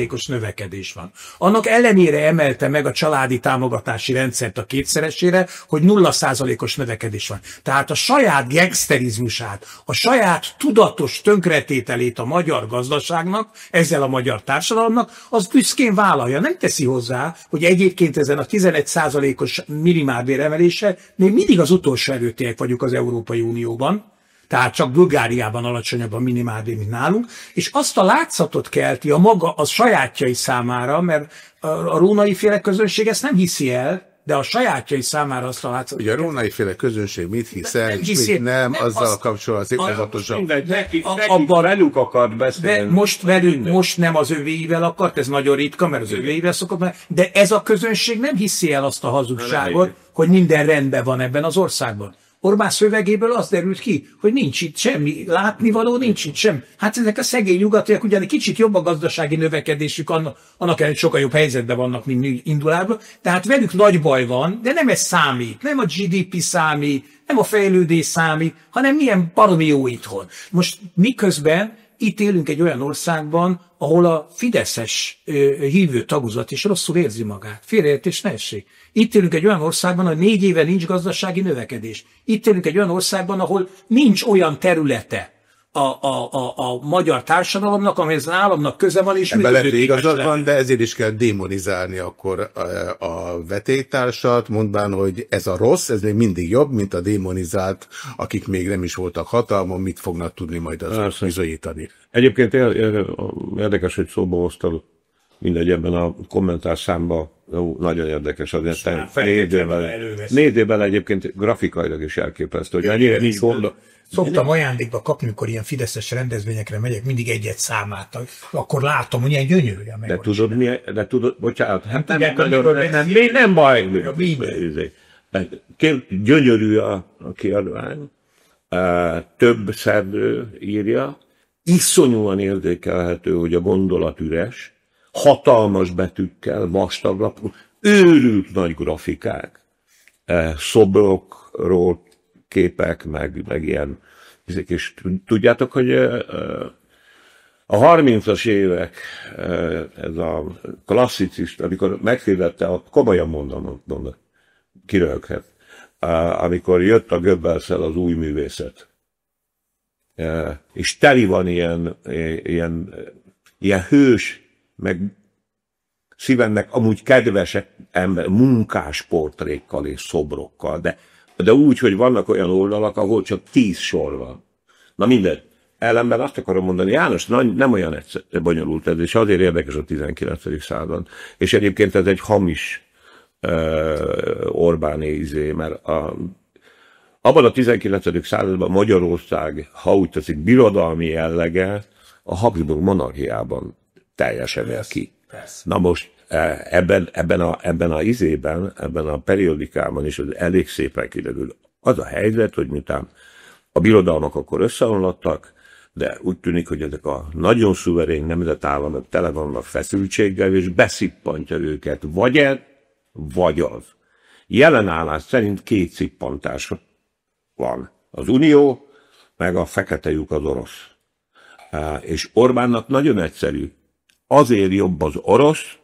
os növekedés van. Annak ellenére emelte meg a családi támogatási rendszert a kétszeresére, hogy 0 os növekedés van. Tehát a saját gangsterizmusát, a saját tudatos tönkretételét a magyar gazdaságnak, ezzel a magyar társadalomnak, az büszkén vállalja. Nem teszi hozzá, hogy egyébként ezen a 11 os minimálbéremelése még mindig az utolsó utolsó erőtények vagyunk az Európai Unióban, tehát csak Bulgáriában alacsonyabb a minimálbér, mint nálunk, és azt a látszatot kelti a maga, az sajátjai számára, mert a, a rónai féle közönség ezt nem hiszi el, de a sajátjai számára azt a látszatot. Ugye a rónai féle közönség mit hiszel, nem, hiszi, mit nem, nem azzal az, kapcsolatban az Mindegy, neki, abban velük akart beszélni. most velünk, most nem az övéivel akart, ez nagyon ritka, mert az övéivel szokott, de ez a közönség nem hiszi el azt a hazugságot, hogy minden rendben van ebben az országban. Orbán szövegéből az derült ki, hogy nincs itt semmi, látnivaló nincs itt sem. Hát ezek a szegény nyugatiak ugyan kicsit jobb a gazdasági növekedésük, annak, annak ellenére sokkal jobb helyzetben vannak, mint indulásban, tehát velük nagy baj van, de nem ez számít, nem a GDP számít, nem a fejlődés számít, hanem milyen baromi jó itthon. Most miközben itt élünk egy olyan országban, ahol a fideszes hívő tagozat is rosszul érzi magát. Félreértés ne essék. Itt élünk egy olyan országban, ahol négy éve nincs gazdasági növekedés. Itt élünk egy olyan országban, ahol nincs olyan területe, a, a, a, a magyar társadalomnak, amihez az államnak köze van, és Ebben lehet igazad van, de ezért is kell démonizálni akkor a, a vetélytársat, mondván, hogy ez a rossz, ez még mindig jobb, mint a démonizált, akik még nem is voltak hatalmon, mit fognak tudni majd az bizonyítani. Egyébként érdekes, hogy szóba hoztál mindegy ebben a kommentár számba, jó, nagyon érdekes az, négy bele egyébként grafikailag is elképesztő, hogy ennyire nincs gondol, Szoktam ajándékba kapni, amikor ilyen fideszes rendezvényekre megyek, mindig egy-egy számát. Akkor látom, hogy ilyen gyönyörű a De tudod, mi, de tudod, bocsánat, hát nem, nem, nem, nem, nem, nem baj. Gyönyörű a, a kiadvány, több szerző írja, iszonyúan érzékelhető, hogy a gondolat üres, hatalmas betűkkel, vastaglapú, őrült nagy grafikák, szobrokról képek, meg, meg ilyen ezek is. Tudjátok, hogy a 30-as évek, ez a klasszicist, amikor meghirdette, a, komolyan mondom, mondom kiröghet, amikor jött a Göbbelszel az új művészet, és teli van ilyen, ilyen, ilyen hős, meg szívennek amúgy kedvesek ember, munkás portrékkal és szobrokkal, de de úgy, hogy vannak olyan oldalak, ahol csak tíz sor van. Na mindegy. Ellenben azt akarom mondani, János, nem olyan egyszer, bonyolult ez, és azért érdekes a 19. század. És egyébként ez egy hamis uh, Orbáni izé, mert a, abban a 19. században Magyarország, ha úgy teszik, birodalmi jellege a Habsburg monarchiában teljesen el ki. Na most ebben, ebben, a, ebben a izében, ebben a periodikában is az elég szépen kiderül. Az a helyzet, hogy miután a birodalmak akkor összeomlottak, de úgy tűnik, hogy ezek a nagyon szuverén nemzetállamok tele vannak feszültséggel, és beszippantja őket vagy ez, vagy az. Jelenállás szerint két szippantás van. Az Unió, meg a fekete lyuk az orosz. És Orbánnak nagyon egyszerű. Azért jobb az orosz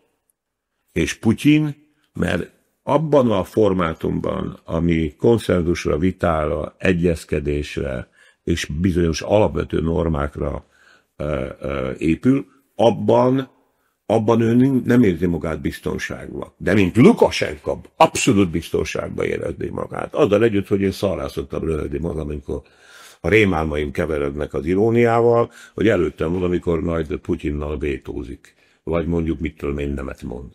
és Putyin, mert abban a formátumban, ami konszenzusra, vitára, egyezkedésre és bizonyos alapvető normákra épül, abban, abban ő nem érzi magát biztonságban. De mint Lukasenka, abszolút biztonságban érezni magát. Azzal együtt, hogy én szarászottam röhögni magam, amikor a rémálmaim keverednek az iróniával, hogy előttem valamikor majd Putyinnal vétózik, vagy mondjuk mit tudom én nemet mond.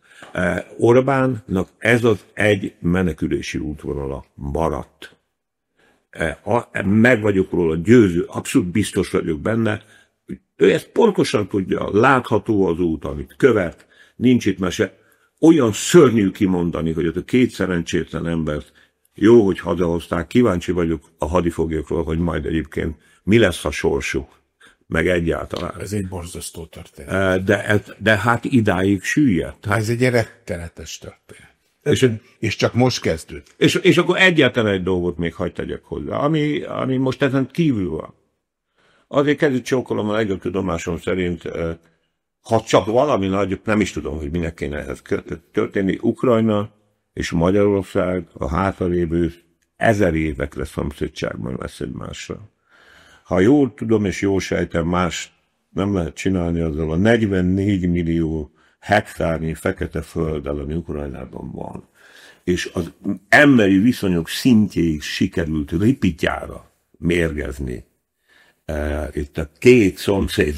Orbánnak ez az egy menekülési útvonala maradt. Meg vagyok róla győző, abszolút biztos vagyok benne, hogy ő ezt pontosan tudja, látható az út, amit követ, nincs itt mese. Olyan szörnyű kimondani, hogy ez a két szerencsétlen embert jó, hogy hazahozták, kíváncsi vagyok a hadifoglyokról, hogy majd egyébként mi lesz a sorsuk, meg egyáltalán. Ez egy borzasztó történet. De, de hát idáig süllyedt. Hát ez egy rettenetes történet. És, és csak most kezdődött. És, és akkor egyáltalán egy dolgot még hagyd tegyek hozzá, ami, ami most ezen kívül van. Azért kezdett csókolom a legjobb tudomásom szerint, ha csak valami nagy, nem is tudom, hogy minek kéne ehhez történni, Ukrajna és Magyarország a hátralévő ezer évekre szomszédságban lesz egymásra. Ha jól tudom és jól sejtem, más nem lehet csinálni azzal a 44 millió hektárnyi fekete földdel, ami Ukrajnában van. És az emberi viszonyok szintjéig sikerült ripityára mérgezni e, itt a két szomszéd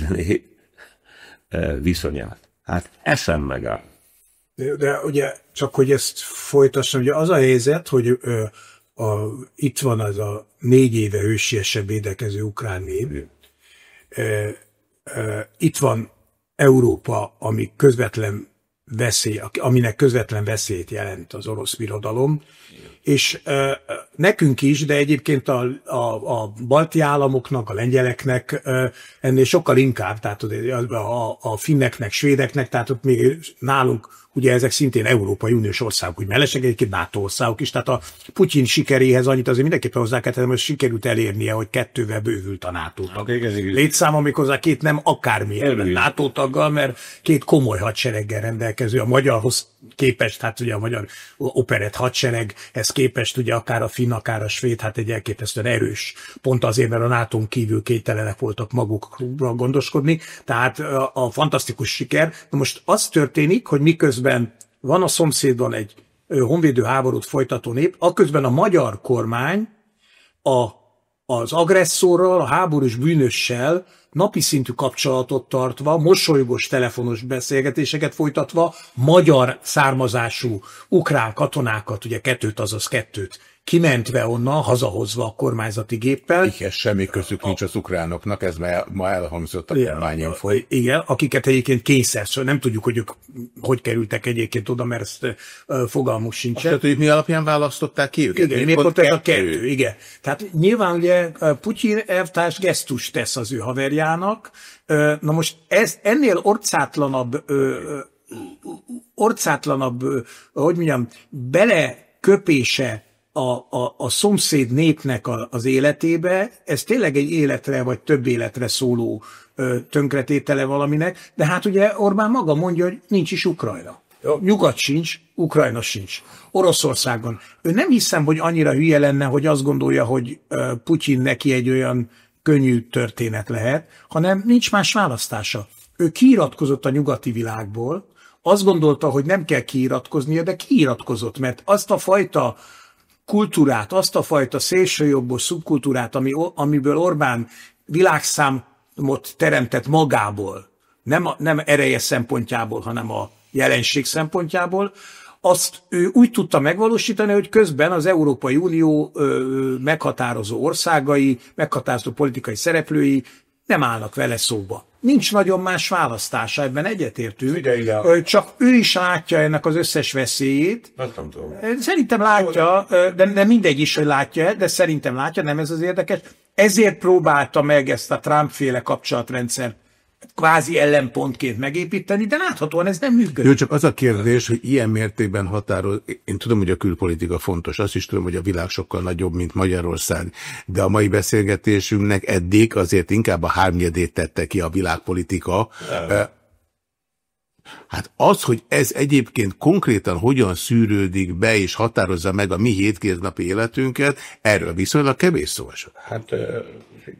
e, viszonyát. Hát eszem megáll. De, de ugye csak hogy ezt folytassam, ugye az a helyzet, hogy ö, a, itt van az a négy éve hősiesebb védekező ukrán ö, itt van Európa, ami közvetlen veszély, aminek közvetlen veszélyt jelent az orosz birodalom, és nekünk is, de egyébként a, a, a balti államoknak, a lengyeleknek ennél sokkal inkább, tehát a, a, a finneknek, svédeknek, tehát ott még nálunk ugye ezek szintén Európai Uniós országok, úgy mellesleg egyébként NATO országok is, tehát a Putyin sikeréhez annyit azért mindenképpen hozzá kell tenni, hogy sikerült elérnie, hogy kettővel bővült a NATO tag. Létszám, amikor két nem akármi NATO taggal, mert két komoly hadsereggel rendelkező, a magyarhoz képest, hát ugye a magyar operett hadsereghez képest ugye akár a finn, akár a svéd, hát egy elképesztően erős, pont azért, mert a nato kívül kételenek voltak magukra gondoskodni, tehát a, a fantasztikus siker. Na most az történik, hogy miközben van a szomszédban egy honvédő háborút folytató nép, aközben a magyar kormány a, az agresszorral, a háborús bűnössel napi szintű kapcsolatot tartva, mosolygos telefonos beszélgetéseket folytatva, magyar származású ukrán katonákat, ugye kettőt, azaz kettőt kimentve onnan, hazahozva a kormányzati géppel. Igen, semmi közük nincs az ukránoknak, ez ma elhangzott a kormányinfo. Igen, akiket egyébként kényszer, nem tudjuk, hogy ők hogy kerültek egyébként oda, mert ezt uh, fogalmuk sincsen. Azt hogy mi alapján választották ki őket? Igen, miért pont kettő? a kettő, igen. Tehát nyilván ugye Putyin elvtárs gesztus tesz az ő haverjának, Na most ez ennél orcátlanabb, orcátlanabb, hogy mondjam, beleköpése a, a, a szomszéd népnek a, az életébe, ez tényleg egy életre vagy több életre szóló ö, tönkretétele valaminek, de hát ugye Orbán maga mondja, hogy nincs is Ukrajna. Nyugat sincs, Ukrajna sincs. Oroszországon. Ő nem hiszem, hogy annyira hülye lenne, hogy azt gondolja, hogy ö, Putyin neki egy olyan könnyű történet lehet, hanem nincs más választása. Ő kiiratkozott a nyugati világból, azt gondolta, hogy nem kell kiiratkoznia, de kiiratkozott, mert azt a fajta kultúrát, azt a fajta szélsőjobbos szubkultúrát, ami, amiből Orbán világszámot teremtett magából, nem, a, nem ereje szempontjából, hanem a jelenség szempontjából, azt ő úgy tudta megvalósítani, hogy közben az Európai Unió meghatározó országai, meghatározó politikai szereplői nem állnak vele szóba. Nincs nagyon más választása, ebben egyetértünk. Figyelj, Csak ő is látja ennek az összes veszélyét. Azt nem tudom. Szerintem látja, de, de mindegy is, hogy látja de szerintem látja, nem ez az érdekes. Ezért próbálta meg ezt a Trump-féle kapcsolatrendszert kvázi ellenpontként megépíteni, de láthatóan ez nem működik. Jó, csak az a kérdés, hogy ilyen mértékben határoz, én tudom, hogy a külpolitika fontos, azt is tudom, hogy a világ sokkal nagyobb, mint Magyarország, de a mai beszélgetésünknek eddig azért inkább a hárnyedét tette ki a világpolitika. Nem. Hát az, hogy ez egyébként konkrétan hogyan szűrődik be és határozza meg a mi hétköznapi életünket, erről viszonylag kevés szó esett. Hát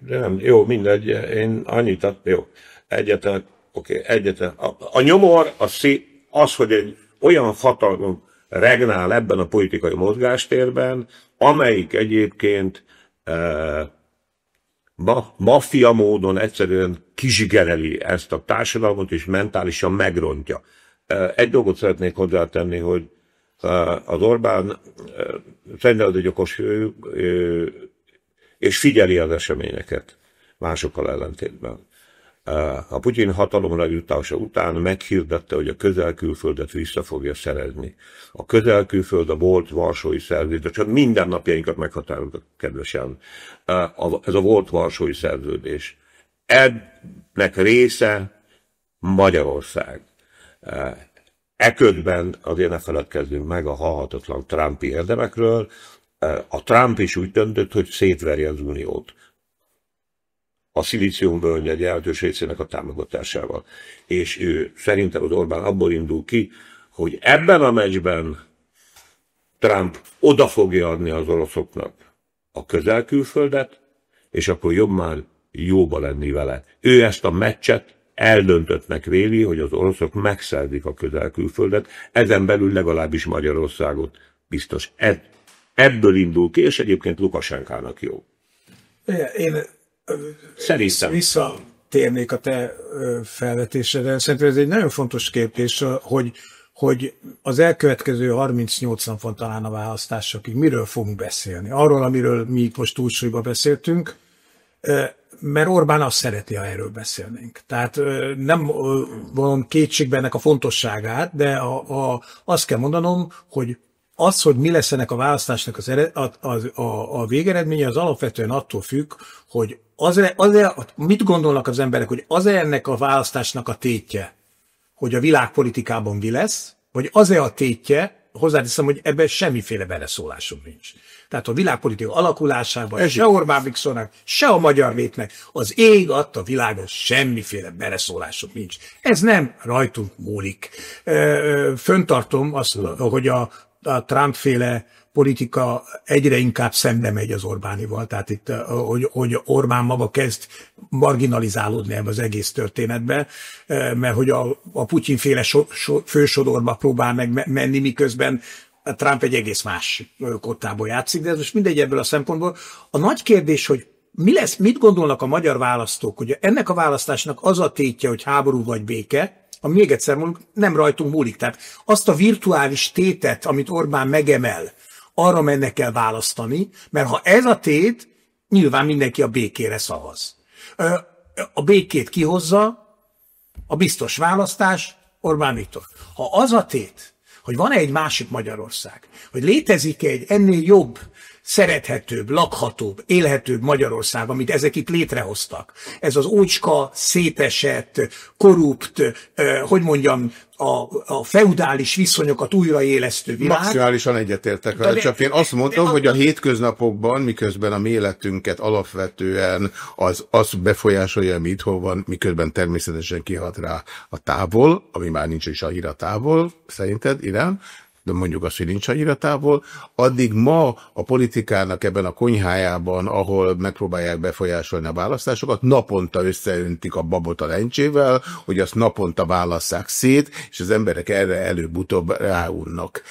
de nem, jó, mindegy, én annyit, jó egyetlen, oké, okay, egyetlen. A, a nyomor az, szí, az, hogy egy olyan hatalom regnál ebben a politikai mozgástérben, amelyik egyébként e, ma, maffia módon egyszerűen kizsigereli ezt a társadalmat, és mentálisan megrontja. E, egy dolgot szeretnék hozzátenni, hogy e, az Orbán e, szerintem egy okos és figyeli az eseményeket másokkal ellentétben a Putyin hatalomra jutása után meghirdette, hogy a közel-külföldet vissza fogja szerezni. A közel-külföld a volt Varsói szerződés, csak mindennapjainkat meghatározza, kedvesen, ez a volt Varsói szerződés. Ennek része Magyarország. Eködben azért ne feledkezzünk meg a halhatatlan Trumpi érdemekről. A Trump is úgy döntött, hogy szétverje az uniót a szilíciumből egy jelentős részének a támogatásával. És ő szerintem az Orbán abból indul ki, hogy ebben a meccsben Trump oda fogja adni az oroszoknak a közelkülföldet, és akkor jobb már jóba lenni vele. Ő ezt a meccset eldöntöttnek véli, hogy az oroszok megszerzik a közelkülföldet, ezen belül legalábbis Magyarországot biztos. Ebből indul ki, és egyébként Lukasenkának jó. Én Szerintem. Visszatérnék a te felvetésedre. Szerintem ez egy nagyon fontos kérdés, hogy, hogy az elkövetkező 38 napon talán a választásokig miről fogunk beszélni. Arról, amiről mi itt most túlsúlyban beszéltünk, mert Orbán azt szereti, ha erről beszélnénk. Tehát nem vonom kétségbe ennek a fontosságát, de a, a, azt kell mondanom, hogy az, hogy mi lesz ennek a választásnak az ered, a, a, a, a végeredménye, az alapvetően attól függ, hogy az, az, mit gondolnak az emberek, hogy az -e ennek a választásnak a tétje, hogy a világpolitikában mi lesz, vagy az-e a tétje, hozzáteszem, hogy ebben semmiféle beleszólásunk nincs. Tehát a világpolitika alakulásában Ez se Orbán Viktornak, se a magyar vétnek, az ég adta világon semmiféle beleszólásunk nincs. Ez nem rajtunk múlik. Föntartom azt, hogy a a Trump-féle politika egyre inkább szembe megy az Orbánival, tehát itt, hogy, hogy Orbán maga kezd marginalizálódni ebbe az egész történetbe, mert hogy a, a Putyin-féle so, so, fősodorba próbál meg menni, miközben Trump egy egész más kottából játszik, de ez most mindegy ebből a szempontból. A nagy kérdés, hogy mi lesz, mit gondolnak a magyar választók, hogy ennek a választásnak az a tétje, hogy háború vagy béke, ami még egyszer mondjuk nem rajtunk múlik. Tehát azt a virtuális tétet, amit Orbán megemel, arra mennek el választani, mert ha ez a tét, nyilván mindenki a békére szavaz. A békét kihozza, a biztos választás Orbán Viktor. Ha az a tét, hogy van egy másik Magyarország, hogy létezik egy ennél jobb szerethetőbb, lakhatóbb, élhetőbb Magyarország, amit ezek itt létrehoztak. Ez az ócska, szétesett, korrupt, hogy mondjam, a, a feudális viszonyokat újraélesztő világ. Maximálisan egyetértek vele, csak én azt mondom, hogy a hétköznapokban, miközben a mi életünket alapvetően az, az befolyásolja, ami itthon van, miközben természetesen kihat rá a távol, ami már nincs is a távol, szerinted, Irán? De mondjuk azt, hogy nincs annyira távol, addig ma a politikának ebben a konyhájában, ahol megpróbálják befolyásolni a választásokat, naponta összeöntik a babot a lencsével, hogy azt naponta válasszák szét, és az emberek erre előbb-utóbb ráunnak.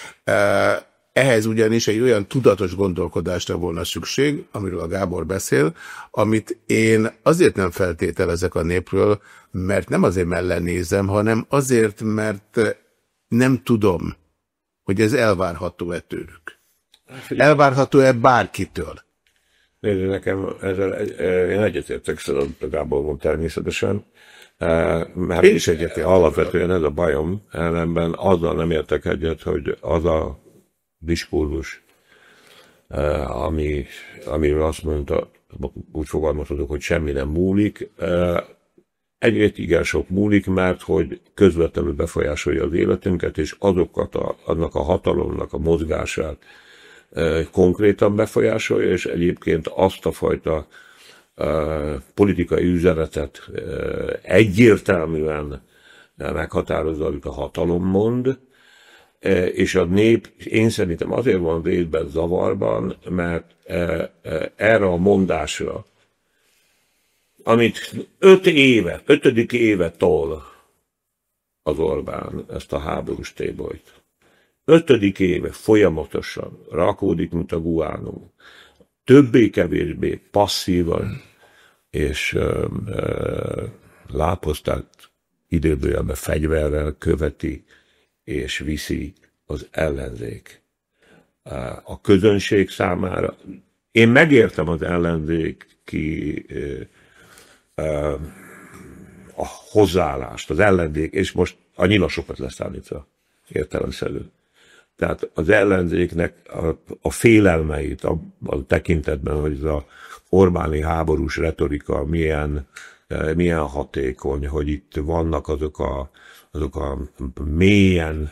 Ehhez ugyanis egy olyan tudatos gondolkodásra volna szükség, amiről a Gábor beszél, amit én azért nem feltételezek a népről, mert nem azért mellenézem, hanem azért, mert nem tudom, hogy ez elvárható-e tőlük. Elvárható-e bárkitől? Nézd, nekem ezzel, én egyetértek a Gáborban természetesen, mert én is egyetértek. Alapvetően ez a bajom, ellenben azzal nem értek egyet, hogy az a diskurzus, ami, amiről azt mondta, úgy fogalmazhatok, hogy semmi nem múlik, Egyrészt igen sok múlik, mert hogy közvetlenül befolyásolja az életünket, és azokat a, annak a hatalomnak a mozgását e, konkrétan befolyásolja, és egyébként azt a fajta e, politikai üzenetet e, egyértelműen meghatározza, amit a hatalom mond, e, és a nép én szerintem azért van részben zavarban, mert e, e, erre a mondásra, amit öt éve, ötödik éve tol az Orbán ezt a háborús tébolyt. Ötödik éve folyamatosan rakódik, mint a guánó. Többé-kevésbé passzívan és ö, ö, láposztát időbőjelben fegyverrel követi és viszi az ellenzék. A közönség számára. Én megértem az ellenzéki a hozzáállást, az ellenzék, és most a nyilasokat leszállítva értelemszerű. Tehát az ellenzéknek a, a félelmeit a, a tekintetben, hogy ez a Orbáni háborús retorika milyen, milyen hatékony, hogy itt vannak azok a, azok a mélyen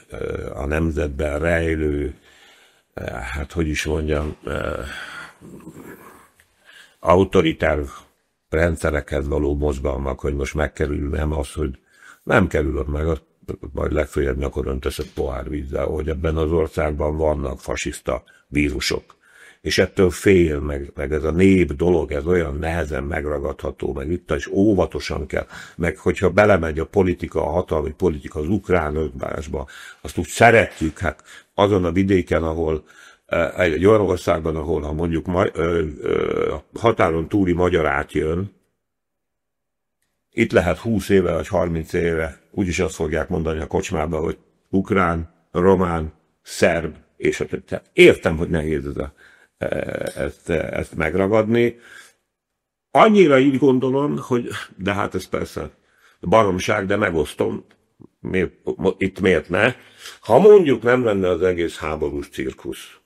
a nemzetben rejlő, hát hogy is mondjam, autoritár rendszerekhez való mozgalmak, hogy most megkerül, nem az, hogy nem kerülök meg, azt majd legfeljebb nyakaron teszek pohár vízzel, hogy ebben az országban vannak fasiszta vírusok. És ettől fél, meg, meg ez a nép dolog, ez olyan nehezen megragadható, meg itt is óvatosan kell, meg hogyha belemegy a politika, a hatalmi politika az ukrán ökbásba, azt úgy szeretjük, hát azon a vidéken, ahol egy olyan országban, ahol ha mondjuk ma, ö, ö, határon túli magyar átjön, itt lehet 20 éve vagy 30 éve, úgyis azt fogják mondani a kocsmában, hogy ukrán, román, szerb, és a többi. Értem, hogy nehéz ez a, e, ezt, ezt megragadni. Annyira így gondolom, hogy, de hát ez persze baromság, de megosztom, itt miért ne? Ha mondjuk nem lenne az egész háborús cirkusz,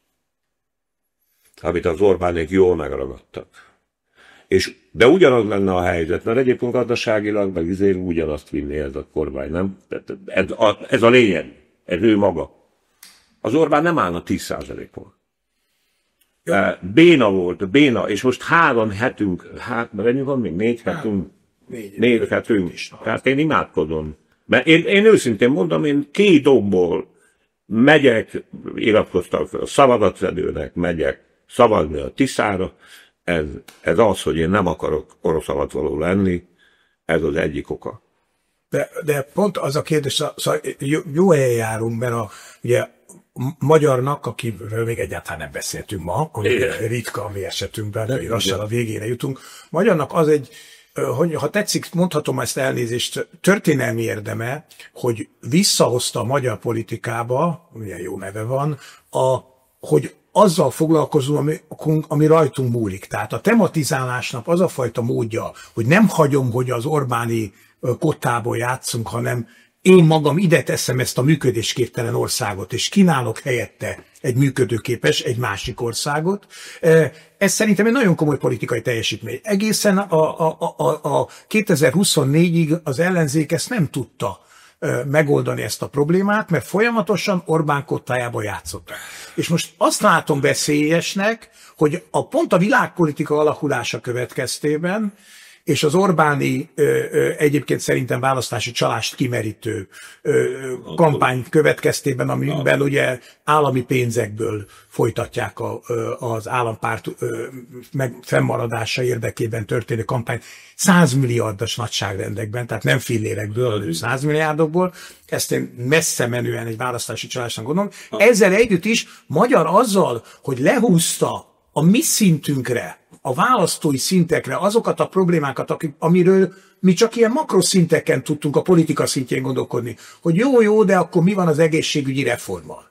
amit az Orbánék jól megragadtak. És, de ugyanaz lenne a helyzet, mert egyébként gazdaságilag, meg izé ugyanazt vinni ez a kormány, nem? Ez a, ez a lényeg, ez ő maga. Az Orbán nem állna 10%-on. Béna volt, béna, és most három hetünk, hát, mennyünk van még? Négy hetünk? Négy, négy hetünk. Tehát én imádkozom. Mert én, én őszintén mondom, én két dobból megyek, iratkoztam fel a szavazatszedőnek, megyek, szavazni a Tiszára, ez, ez az, hogy én nem akarok orosz való lenni, ez az egyik oka. De, de pont az a kérdés, szóval jó, jó helyen járunk, mert a, ugye magyarnak, akiről még egyáltalán nem beszéltünk ma, hogy ritka a mi esetünkben, hogy lassan a végére jutunk, magyarnak az egy, hogy ha tetszik, mondhatom ezt elnézést, történelmi érdeme, hogy visszahozta a magyar politikába, milyen jó neve van, a, hogy azzal foglalkozunk, ami, ami rajtunk múlik. Tehát a tematizálásnak az a fajta módja, hogy nem hagyom, hogy az Orbáni kottából játszunk, hanem én magam ide teszem ezt a működésképtelen országot, és kínálok helyette egy működőképes, egy másik országot. Ez szerintem egy nagyon komoly politikai teljesítmény. Egészen a, a, a, a 2024-ig az ellenzék ezt nem tudta megoldani ezt a problémát, mert folyamatosan Orbán kottájába játszottak. És most azt látom veszélyesnek, hogy a pont a világpolitika alakulása következtében és az Orbáni egyébként szerintem választási csalást kimerítő kampány következtében, amiben ugye állami pénzekből folytatják a, az állampárt meg fennmaradása érdekében történő kampány 100 milliárdos nagyságrendekben, tehát nem fillérekből, hanem 100 milliárdokból, ezt én messze menően egy választási csalásnak gondolom. Ezzel együtt is magyar azzal, hogy lehúzta a mi szintünkre a választói szintekre azokat a problémákat, akik, amiről mi csak ilyen makroszinteken tudtunk a politika szintjén gondolkodni, hogy jó, jó, de akkor mi van az egészségügyi reformmal.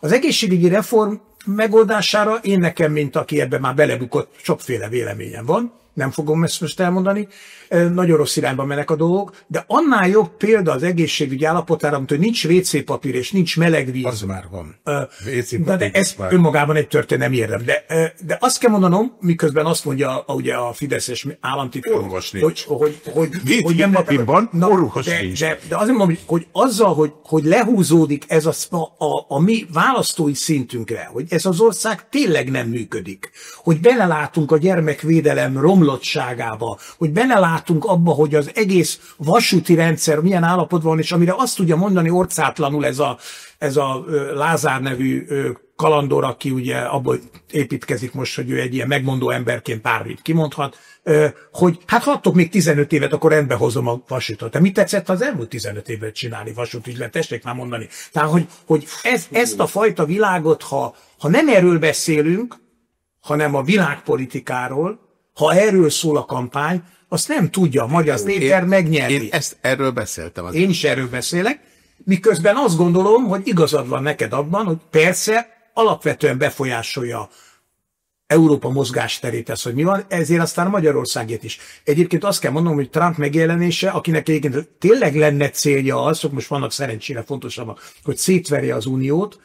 Az egészségügyi reform megoldására én nekem, mint aki ebben már belebukott, sokféle véleményem van, nem fogom ezt most elmondani, nagyon rossz irányba mennek a dolgok, de annál jobb példa az egészségügyi állapotára, mint hogy nincs WC papír és nincs meleg víz. Az már van. WC papír, de ez már. önmagában egy történelmi érdem. De, de azt kell mondanom, miközben azt mondja ugye a Fideszes államtitkár, hogy, hogy, hogy, hogy, hogy nem papírban, na, de, de, de azért mondom, hogy azzal, hogy, hogy lehúzódik ez a, a, a, a mi választói szintünkre, hogy ez az ország tényleg nem működik, hogy belelátunk a gyermekvédelem romlottságába, hogy belelátunk látunk abba, hogy az egész vasúti rendszer milyen állapotban van, és amire azt tudja mondani orcátlanul ez a, ez a Lázár nevű kalandor, aki ugye abból építkezik most, hogy ő egy ilyen megmondó emberként bármit kimondhat, hogy hát hattok még 15 évet, akkor rendbe hozom a vasútot. De mit tetszett az elmúlt 15 évet csinálni vasútügylet? Tessék már mondani. Tehát, hogy, hogy ez, ezt a fajta világot, ha, ha nem erről beszélünk, hanem a világpolitikáról, ha erről szól a kampány, azt nem tudja a magyar néper megnyerni. Én ezt erről beszéltem. Az én is erről beszélek, miközben azt gondolom, hogy igazad van neked abban, hogy persze alapvetően befolyásolja Európa mozgásterét ez, hogy mi van, ezért aztán Magyarországét is. Egyébként azt kell mondanom, hogy Trump megjelenése, akinek egyébként tényleg lenne célja az, hogy most vannak szerencsére fontosabbak, hogy szétverje az uniót,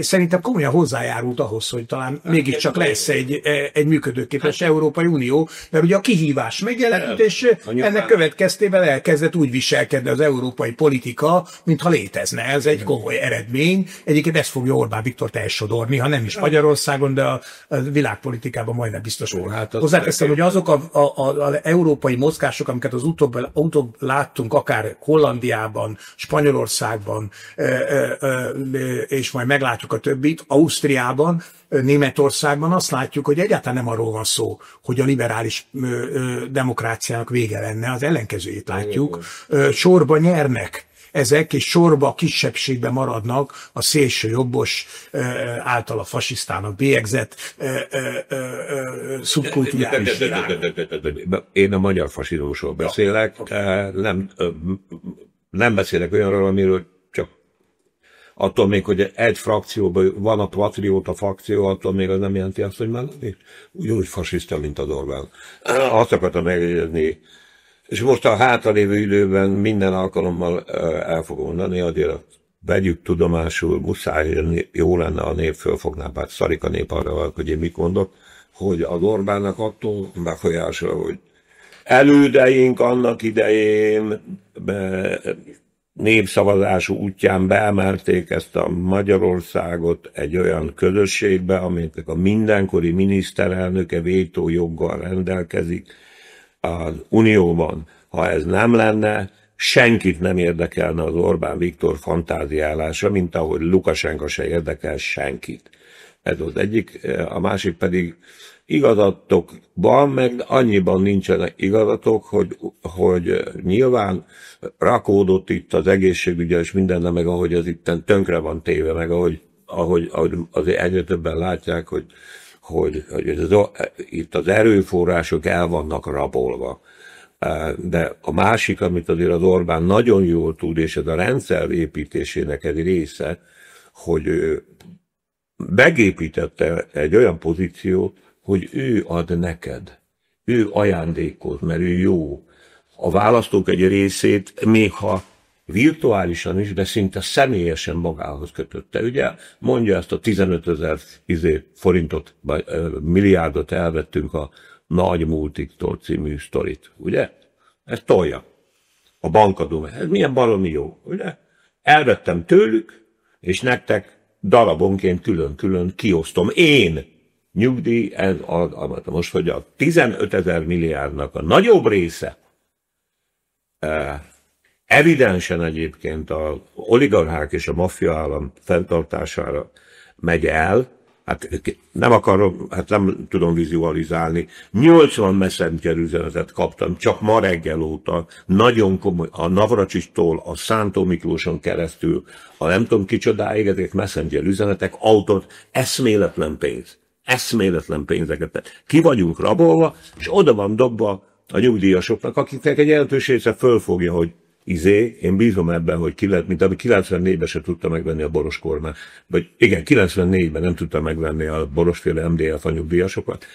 szerintem komolyan hozzájárult ahhoz, hogy talán hát, mégiscsak lesz egy, e, egy működőképes hát, Európai Unió, mert ugye a kihívás megjelent, és ennek következtében elkezdett úgy viselkedni az európai politika, mintha létezne. Ez egy komoly eredmény. Egyébként ezt fogja Orbán Viktor elsodorni, ha nem is Magyarországon, de a, a világpolitikában majdnem biztos volt. Hát Hozzáteszem, hogy azok az a, a, a európai mozgások, amiket az utóbb, utóbb láttunk, akár Hollandiában, Spanyolországban, és majd meglátjuk a többit, Ausztriában, Németországban azt látjuk, hogy egyáltalán nem arról van szó, hogy a liberális demokráciának vége lenne, az ellenkezőjét látjuk. Sorba nyernek ezek, és sorba kisebbségbe maradnak a szélső jobbos által a fasisztának bélyegzett szubkulturális Én a magyar fasizmusról beszélek, nem, nem beszélek olyanról, amiről attól még, hogy egy frakcióban van a patrióta frakció, attól még az nem jelenti azt, hogy már ugyanúgy fasiszta, mint a Orbán. Azt akartam megjegyezni, és most a hátralévő időben minden alkalommal el fogom mondani, azért vegyük tudomásul, muszáj, jó lenne a nép fölfogná, bár szarik a nép arra, hogy én mit mondok, hogy az Orbánnak attól befolyása, hogy elődeink annak idején népszavazású útján beemelték ezt a Magyarországot egy olyan közösségbe, amelynek a mindenkori miniszterelnöke vétójoggal rendelkezik az Unióban. Ha ez nem lenne, senkit nem érdekelne az Orbán Viktor fantáziálása, mint ahogy Lukasenka se érdekel senkit. Ez az egyik, a másik pedig igazatokban, meg annyiban nincsenek igazatok, hogy, hogy nyilván rakódott itt az egészségügye és minden, meg ahogy az itt tönkre van téve, meg ahogy, ahogy, ahogy azért egyre többen látják, hogy, hogy, hogy ez, itt az erőforrások el vannak rabolva. De a másik, amit azért az Orbán nagyon jól tud, és ez a rendszer építésének egy része, hogy ő megépítette egy olyan pozíciót, hogy ő ad neked. Ő ajándékoz, mert ő jó. A választók egy részét, még ha virtuálisan is, de szinte személyesen magához kötötte. Ugye mondja ezt a 15 ezer izé, forintot, vagy milliárdot elvettünk a nagy multiktól című sztorit, ugye? Ez tolja. A bankadó, ez milyen baromi jó, ugye? Elvettem tőlük, és nektek darabonként külön-külön kiosztom én nyugdíj, ez a, a, most, hogy a 15 ezer milliárdnak a nagyobb része e, evidensen egyébként a oligarchák és a maffia állam fenntartására megy el, hát nem akarom, hát nem tudom vizualizálni. 80 messenger üzenetet kaptam csak ma reggel óta, nagyon komoly, a Navracsistól, a Szántó Miklóson keresztül, a nem tudom kicsodáig, ezek messenger üzenetek, autót, eszméletlen pénz. Eszméletlen pénzeket. Ki vagyunk rabolva, és oda van dobva a nyugdíjasoknak, akiknek egy jelentős része fölfogja, hogy izé, én bízom ebben, hogy ki lehet, mint ami 94-ben se tudta megvenni a boros kormány, vagy igen, 94-ben nem tudta megvenni a borosféle MDF anyugdíjasokat,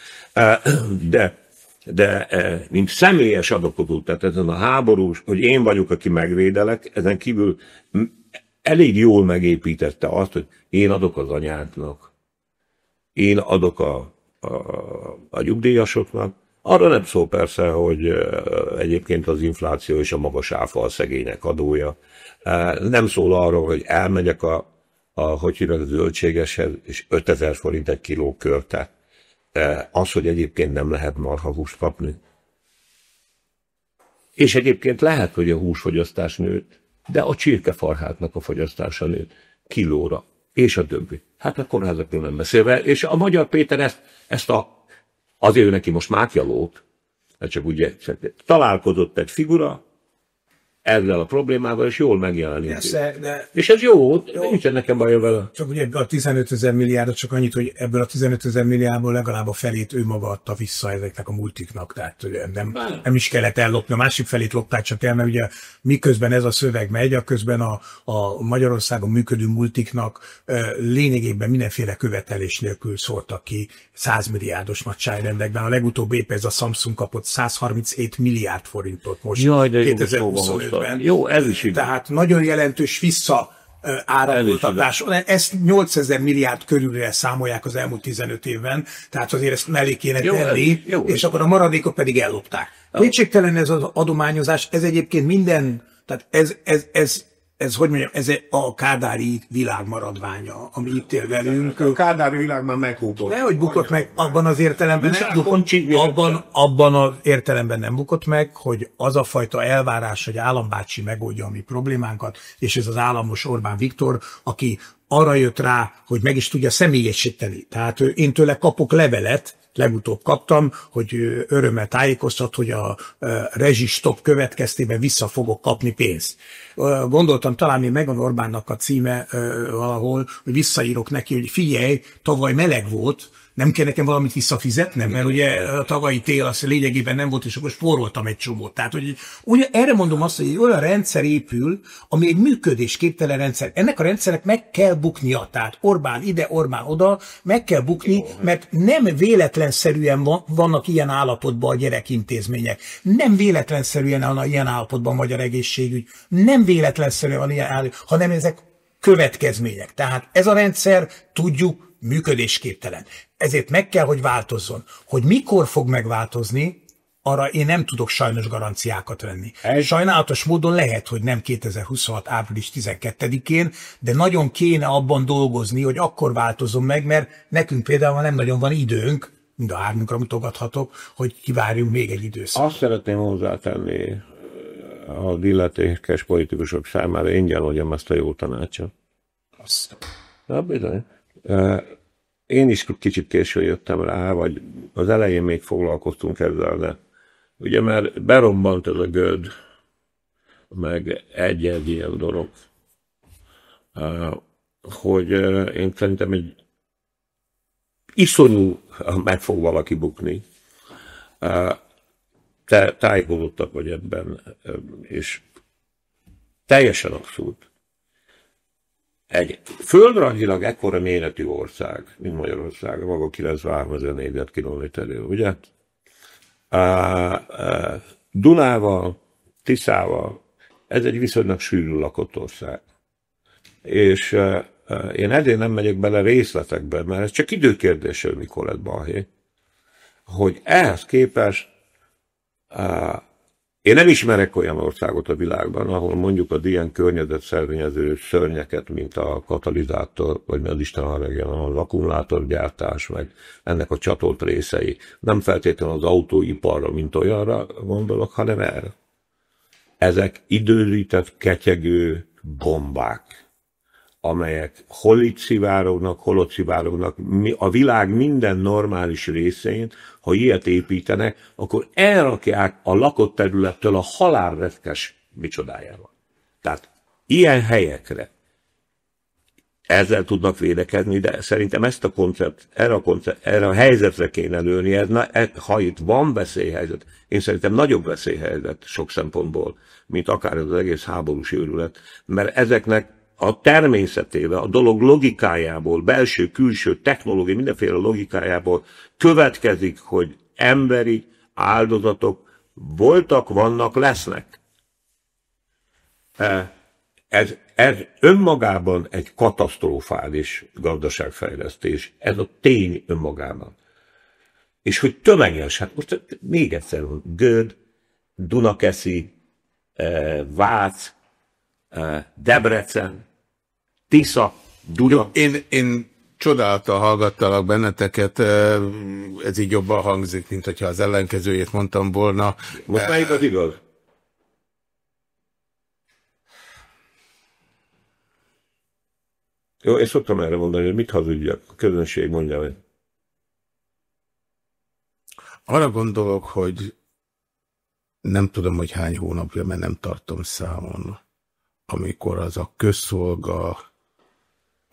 de de mint személyes adakozó, tehát ezen a háborús, hogy én vagyok, aki megvédelek, ezen kívül elég jól megépítette azt, hogy én adok az anyádnak, én adok a, a, a nyugdíjasoknak, arra nem szól persze, hogy egyébként az infláció és a magas áfa a szegények adója. Nem szól arról, hogy elmegyek a, a hogy hívják a zöldségeshez, és 5000 forint egy kiló körte. Az, hogy egyébként nem lehet marha húst kapni. És egyébként lehet, hogy a húsfogyasztás nőtt, de a csirkefarhátnak a fogyasztása nőtt kilóra, és a többi. Hát a kórházakról nem beszélve, és a magyar Péter ezt, ezt a Azért ő neki most mákja lót, mert csak ugye találkozott egy figura, ezzel a problémával, és jól megjelenik. Persze, de... És ez jó, jó. nincs nekem baj vele. Csak ugye a 15 ezer milliárdot csak annyit, hogy ebből a 15 ezer milliárdból legalább a felét ő maga adta vissza ezeknek a multiknak, tehát ugye nem, nem is kellett ellopni, a másik felét lopták csak el, mert ugye miközben ez a szöveg megy, a közben a, a Magyarországon működő multiknak lényegében mindenféle követelés nélkül szóltak ki 100 milliárdos nagyságrendekben. A legutóbb épp ez a Samsung kapott 137 milliárd forintot most Jaj, de 2025-ben. Jó, ez is igaz. Tehát nagyon jelentős vissza áramoltatás. Ezt 8000 milliárd körülre számolják az elmúlt 15 évben, tehát azért ezt mellé kéne tenni, jó, jó. és akkor a maradékot pedig ellopták. Kétségtelen ez az adományozás, ez egyébként minden, tehát ez, ez, ez ez, hogy mondjam, ez a kádári világ maradványa, ami itt él velünk. A kádári világ már megbukott. Nehogy bukott meg, abban az értelemben nem bukott, abban, abban az értelemben nem bukott meg, hogy az a fajta elvárás, hogy állambácsi megoldja a mi problémánkat, és ez az államos Orbán Viktor, aki arra jött rá, hogy meg is tudja személyesíteni. Tehát én tőle kapok levelet, legutóbb kaptam, hogy örömmel tájékoztat, hogy a rezsistop következtében vissza fogok kapni pénzt. Gondoltam, talán még megvan Orbánnak a címe valahol, hogy visszaírok neki, hogy figyelj, tavaly meleg volt, nem kell nekem valamit visszafizetnem, mert ugye a tavalyi tél az lényegében nem volt, és akkor spóroltam egy csomót. Tehát, hogy ugye erre mondom azt, hogy egy olyan rendszer épül, ami egy működésképtelen rendszer. Ennek a rendszernek meg kell buknia. Tehát Orbán ide, Orbán oda, meg kell bukni, mert nem véletlenszerűen vannak ilyen állapotban a gyerekintézmények. Nem véletlenszerűen van ilyen állapotban a magyar egészségügy. Nem véletlenszerűen van ilyen állapotban, hanem ezek következmények. Tehát ez a rendszer, tudjuk, működésképtelen. Ezért meg kell, hogy változzon. Hogy mikor fog megváltozni, arra én nem tudok sajnos garanciákat venni. Ez... Sajnálatos módon lehet, hogy nem 2026. április 12-én, de nagyon kéne abban dolgozni, hogy akkor változom meg, mert nekünk például nem nagyon van időnk, mind a hármunkra mutogathatok, hogy kivárjunk még egy időszak. Azt szeretném hozzátenni a illetékes politikusok számára, én gyanodjam ezt a jó tanácsot. Azt. Na, bizony. Én is kicsit későn jöttem rá, vagy az elején még foglalkoztunk ezzel, de ugye mert berobbant ez a göd, meg egy-egy ilyen dolog, hogy én szerintem egy iszonyú meg fog valaki bukni. Te tájékozottak vagy ebben, és teljesen abszurd egy földrajzilag ekkora méretű ország, mint Magyarország, a maga 93 ezer négyzetkilométerről, ugye? Dunával, Tiszával, ez egy viszonylag sűrű lakott ország. És én ezért nem megyek bele részletekbe, mert ez csak időkérdés, hogy mikor lett balhé, hogy ehhez képest Én nem ismerek olyan országot a világban, ahol mondjuk a ilyen környezetszervényező szörnyeket, mint a katalizátor, vagy az Isten haragja, az akkumulátorgyártás, meg ennek a csatolt részei, nem feltétlenül az autóiparra, mint olyanra gondolok, hanem erre. Ezek időzített, ketyegő bombák amelyek hol itt szivárognak, hol ott szivárognak. A világ minden normális részén, ha ilyet építenek, akkor elrakják a lakott területtől a halálretkes micsodájával. Tehát ilyen helyekre ezzel tudnak védekezni, de szerintem ezt a koncept, erre a, koncept, erre a helyzetre kéne lőni, ez, na, ez, ha itt van veszélyhelyzet, én szerintem nagyobb veszélyhelyzet sok szempontból, mint akár az egész háborús őrület, mert ezeknek a természetével, a dolog logikájából, belső, külső, technológiai, mindenféle logikájából következik, hogy emberi áldozatok voltak, vannak, lesznek. E, ez, ez önmagában egy katasztrofális gazdaságfejlesztés. Ez a tény önmagában. És hogy tömeges, hát most még egyszer, Göd, Dunakeszi, e, Vác, e, Debrecen, Tisza, Duna. Én, én csodáltal hallgattalak benneteket, ez így jobban hangzik, mint hogyha az ellenkezőjét mondtam volna. Most melyik az igaz? Jó, én szoktam erre mondani, hogy mit hazudjak. A közönség mondja meg. Arra gondolok, hogy nem tudom, hogy hány hónapja, mert nem tartom számon, amikor az a közszolga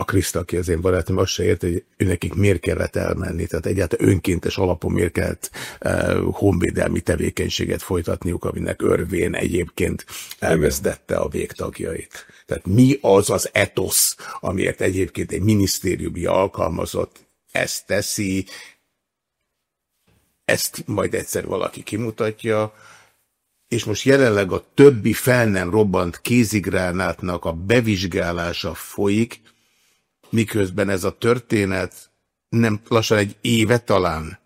a Kriszt, aki az én barátom, azt se érte, hogy nekik miért kellett elmenni, tehát egyáltalán önkéntes alapon miért kellett uh, honvédelmi tevékenységet folytatniuk, aminek örvén egyébként elvesztette a végtagjait. Tehát mi az az etosz, amiért egyébként egy minisztériumi alkalmazott ezt teszi, ezt majd egyszer valaki kimutatja, és most jelenleg a többi fel nem robbant kézigránátnak a bevizsgálása folyik, miközben ez a történet nem lassan egy éve talán.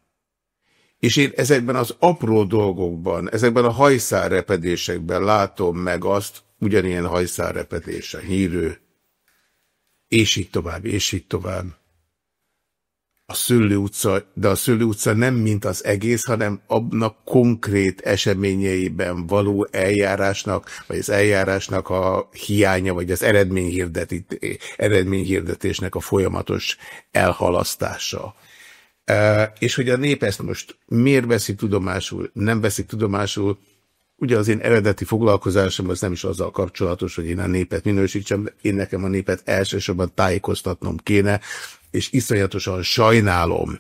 És én ezekben az apró dolgokban, ezekben a hajszárrepedésekben látom meg azt, ugyanilyen hajszárrepedés, a hírő, és így tovább, és így tovább a Szőlő utca, de a Szőlő utca nem mint az egész, hanem abnak konkrét eseményeiben való eljárásnak, vagy az eljárásnak a hiánya, vagy az eredményhirdetésnek a folyamatos elhalasztása. E, és hogy a nép ezt most miért veszi tudomásul, nem veszi tudomásul, Ugye az én eredeti foglalkozásom az nem is azzal kapcsolatos, hogy én a népet minősítsem, én nekem a népet elsősorban tájékoztatnom kéne, és iszonyatosan sajnálom,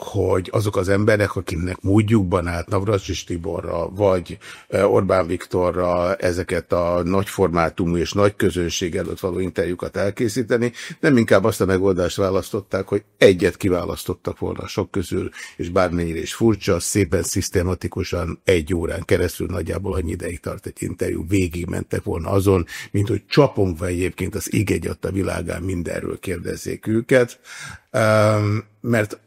hogy azok az emberek, akiknek módjukban állt Navracsis Tiborra, vagy Orbán Viktorra ezeket a nagyformátumú és nagy közönség előtt való interjúkat elkészíteni, nem inkább azt a megoldást választották, hogy egyet kiválasztottak volna sok közül, és bármennyire is furcsa, szépen szisztematikusan egy órán keresztül nagyjából annyi ideig tart egy interjú, végig mentek volna azon, mint hogy csapongva egyébként az ég a világán mindenről kérdezzék őket, mert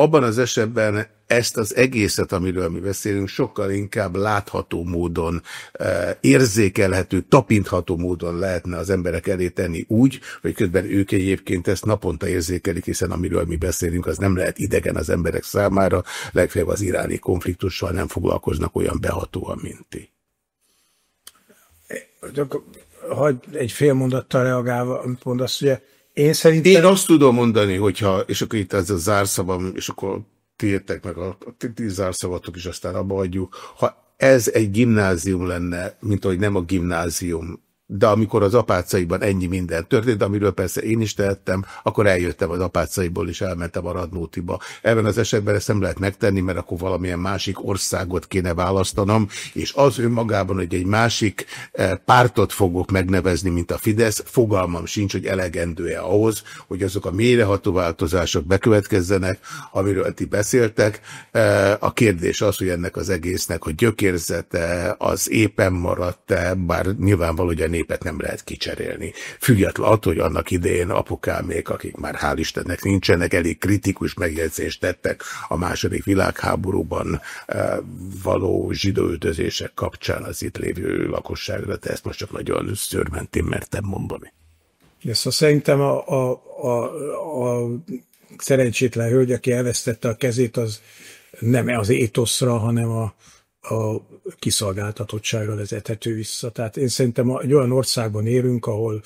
abban az esetben ezt az egészet, amiről mi beszélünk, sokkal inkább látható módon, eh, érzékelhető, tapintható módon lehetne az emberek elé tenni úgy, hogy közben ők egyébként ezt naponta érzékelik, hiszen amiről mi beszélünk, az nem lehet idegen az emberek számára, legfeljebb az iráni konfliktussal nem foglalkoznak olyan behatóan, mint ti. Hogy egy fél mondattal reagálva, amit mondasz, ugye én szerintem... Én azt tudom mondani, hogyha, és akkor itt ez a zárszavam, és akkor tiétek meg a, a ti zárszavatok is, aztán abba hagyjuk. Ha ez egy gimnázium lenne, mint ahogy nem a gimnázium de amikor az apácaiban ennyi minden történt, amiről persze én is tehettem, akkor eljöttem az apácaiból, és elmentem a Radnótiba. Ebben az esetben ezt nem lehet megtenni, mert akkor valamilyen másik országot kéne választanom, és az önmagában, hogy egy másik eh, pártot fogok megnevezni, mint a Fidesz, fogalmam sincs, hogy elegendő-e ahhoz, hogy azok a mélyreható változások bekövetkezzenek, amiről ti beszéltek. Eh, a kérdés az, hogy ennek az egésznek, hogy gyökérzete, az éppen maradt-e, bár nyilvánvaló, hogy a népet nem lehet kicserélni. Független attól, hogy annak idején apukámék, akik már hál' Istennek nincsenek, elég kritikus megjegyzést tettek a második világháborúban eh, való zsidóüldözések kapcsán az itt lévő lakosságra, de ezt most csak nagyon szörmentén mertem mondani. Ezt a szerintem a, a, a, a szerencsétlen hölgy, aki elvesztette a kezét, az nem az étoszra, hanem a, a kiszolgáltatottságra vezethető vissza. Tehát én szerintem egy olyan országban érünk, ahol,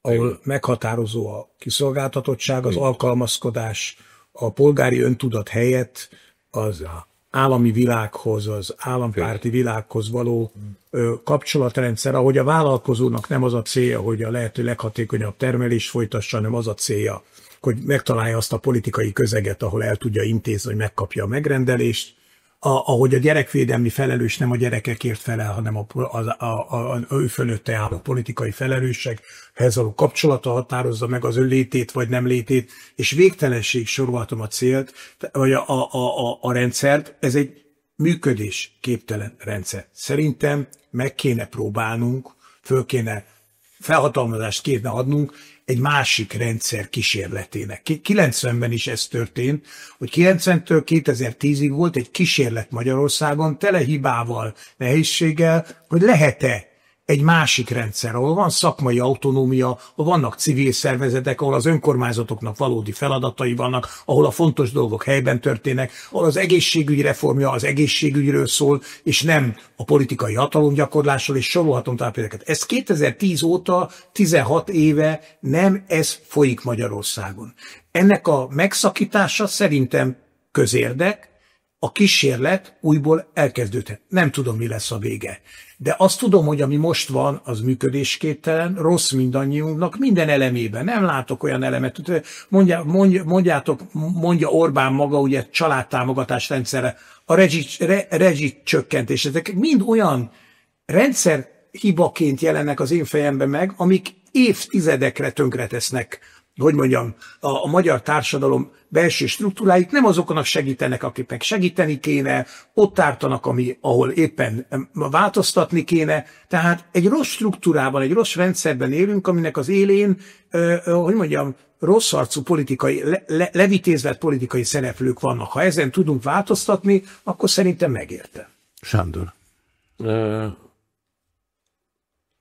ahol meghatározó a kiszolgáltatottság, az alkalmazkodás, a polgári öntudat helyett az állami világhoz, az állampárti világhoz való ö, kapcsolatrendszer, ahogy a vállalkozónak nem az a célja, hogy a lehető leghatékonyabb termelés folytassa, hanem az a célja, hogy megtalálja azt a politikai közeget, ahol el tudja intézni, hogy megkapja a megrendelést, a, ahogy a gyerekvédelmi felelős nem a gyerekekért felel, hanem a, a, a, a, ő fölötte álló politikai felelősséghez való kapcsolata határozza meg az ő létét vagy nem létét, és végtelenség sorolhatom a célt, vagy a, a, a, a rendszert. Ez egy működés képtelen rendszer. Szerintem meg kéne próbálnunk, föl kéne felhatalmazást kéne adnunk egy másik rendszer kísérletének. 90-ben is ez történt, hogy 90-től 2010-ig volt egy kísérlet Magyarországon tele hibával, nehézséggel, hogy lehet-e egy másik rendszer, ahol van szakmai autonómia, ahol vannak civil szervezetek, ahol az önkormányzatoknak valódi feladatai vannak, ahol a fontos dolgok helyben történnek, ahol az egészségügyi reformja az egészségügyről szól, és nem a politikai hatalomgyakorlásról, és sorolhatom tovább példákat. Ez 2010 óta, 16 éve nem ez folyik Magyarországon. Ennek a megszakítása szerintem közérdek, a kísérlet újból elkezdődhet. Nem tudom, mi lesz a vége. De azt tudom, hogy ami most van, az működésképtelen, rossz mindannyiunknak, minden elemében. Nem látok olyan elemet. Mondja, mondjátok, mondja Orbán maga, ugye családtámogatás rendszere, a rezsit, re, csökkentés, ezek mind olyan rendszer hibaként jelennek az én fejemben meg, amik évtizedekre tönkretesznek hogy mondjam, a, a magyar társadalom belső struktúráit nem azoknak segítenek, akiknek segíteni kéne, ott ártanak, ami, ahol éppen változtatni kéne. Tehát egy rossz struktúrában, egy rossz rendszerben élünk, aminek az élén, ö, ö, hogy mondjam, rossz arcú politikai, le, le, levitézvet politikai szereplők vannak. Ha ezen tudunk változtatni, akkor szerintem megérte. Sándor.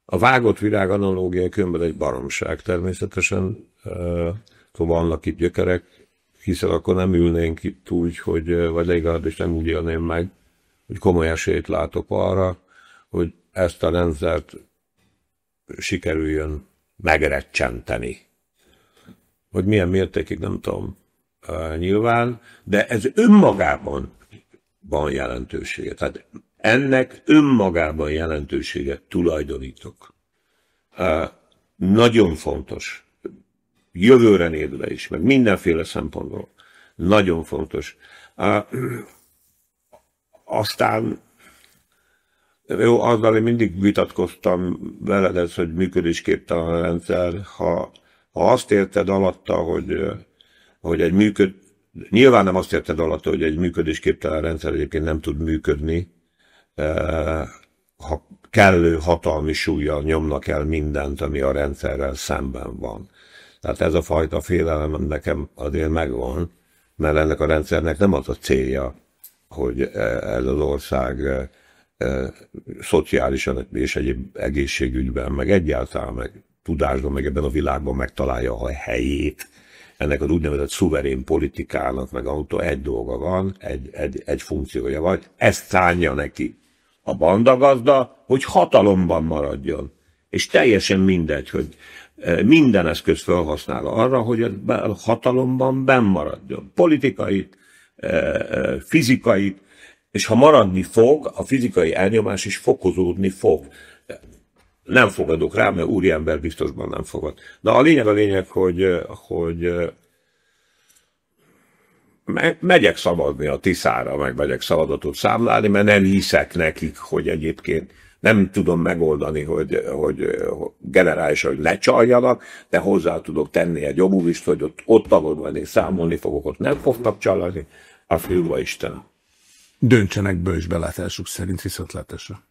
A vágott virág analógia különben egy baromság természetesen. Szóval vannak itt gyökerek, hiszen akkor nem ülnénk itt úgy, hogy, vagy legalábbis nem úgy élném meg, hogy komoly esélyt látok arra, hogy ezt a rendszert sikerüljön megrecsenteni. Hogy milyen mértékig, nem tudom, nyilván, de ez önmagában van jelentősége. Tehát ennek önmagában jelentőséget tulajdonítok. Nagyon fontos, jövőre nézve is, meg mindenféle szempontból. Nagyon fontos. Aztán jó, azzal én mindig vitatkoztam veled ez, hogy működésképtelen a rendszer. Ha, ha azt érted alatta, hogy, hogy egy működ, nyilván nem azt érted alatta, hogy egy működésképtelen rendszer egyébként nem tud működni, ha kellő hatalmi súlyjal nyomnak el mindent, ami a rendszerrel szemben van. Tehát ez a fajta félelem nekem azért megvan, mert ennek a rendszernek nem az a célja, hogy ez az ország e, e, szociálisan és egyéb egészségügyben, meg egyáltalán meg tudásban, meg ebben a világban megtalálja a helyét. Ennek az úgynevezett szuverén politikának, meg autó egy dolga van, egy, egy, egy funkciója van, ezt szánja neki a bandagazda, hogy hatalomban maradjon. És teljesen mindegy, hogy e, minden eszköz felhasznál arra, hogy a hatalomban benn maradjon. Politikait, fizikait, és ha maradni fog, a fizikai elnyomás is fokozódni fog. Nem fogadok rá, mert úriember biztosban nem fogad. De a lényeg a lényeg, hogy, hogy megyek szavazni a Tiszára, meg megyek szavazatot számlálni, mert nem hiszek nekik, hogy egyébként nem tudom megoldani, hogy, hogy generálisan, hogy lecsaljanak, de hozzá tudok tenni egy obulist, hogy ott, ott én számolni fogok, ott nem fognak csalni, a fülva Isten. Döntsenek bölcs belátásuk szerint viszontlátásra.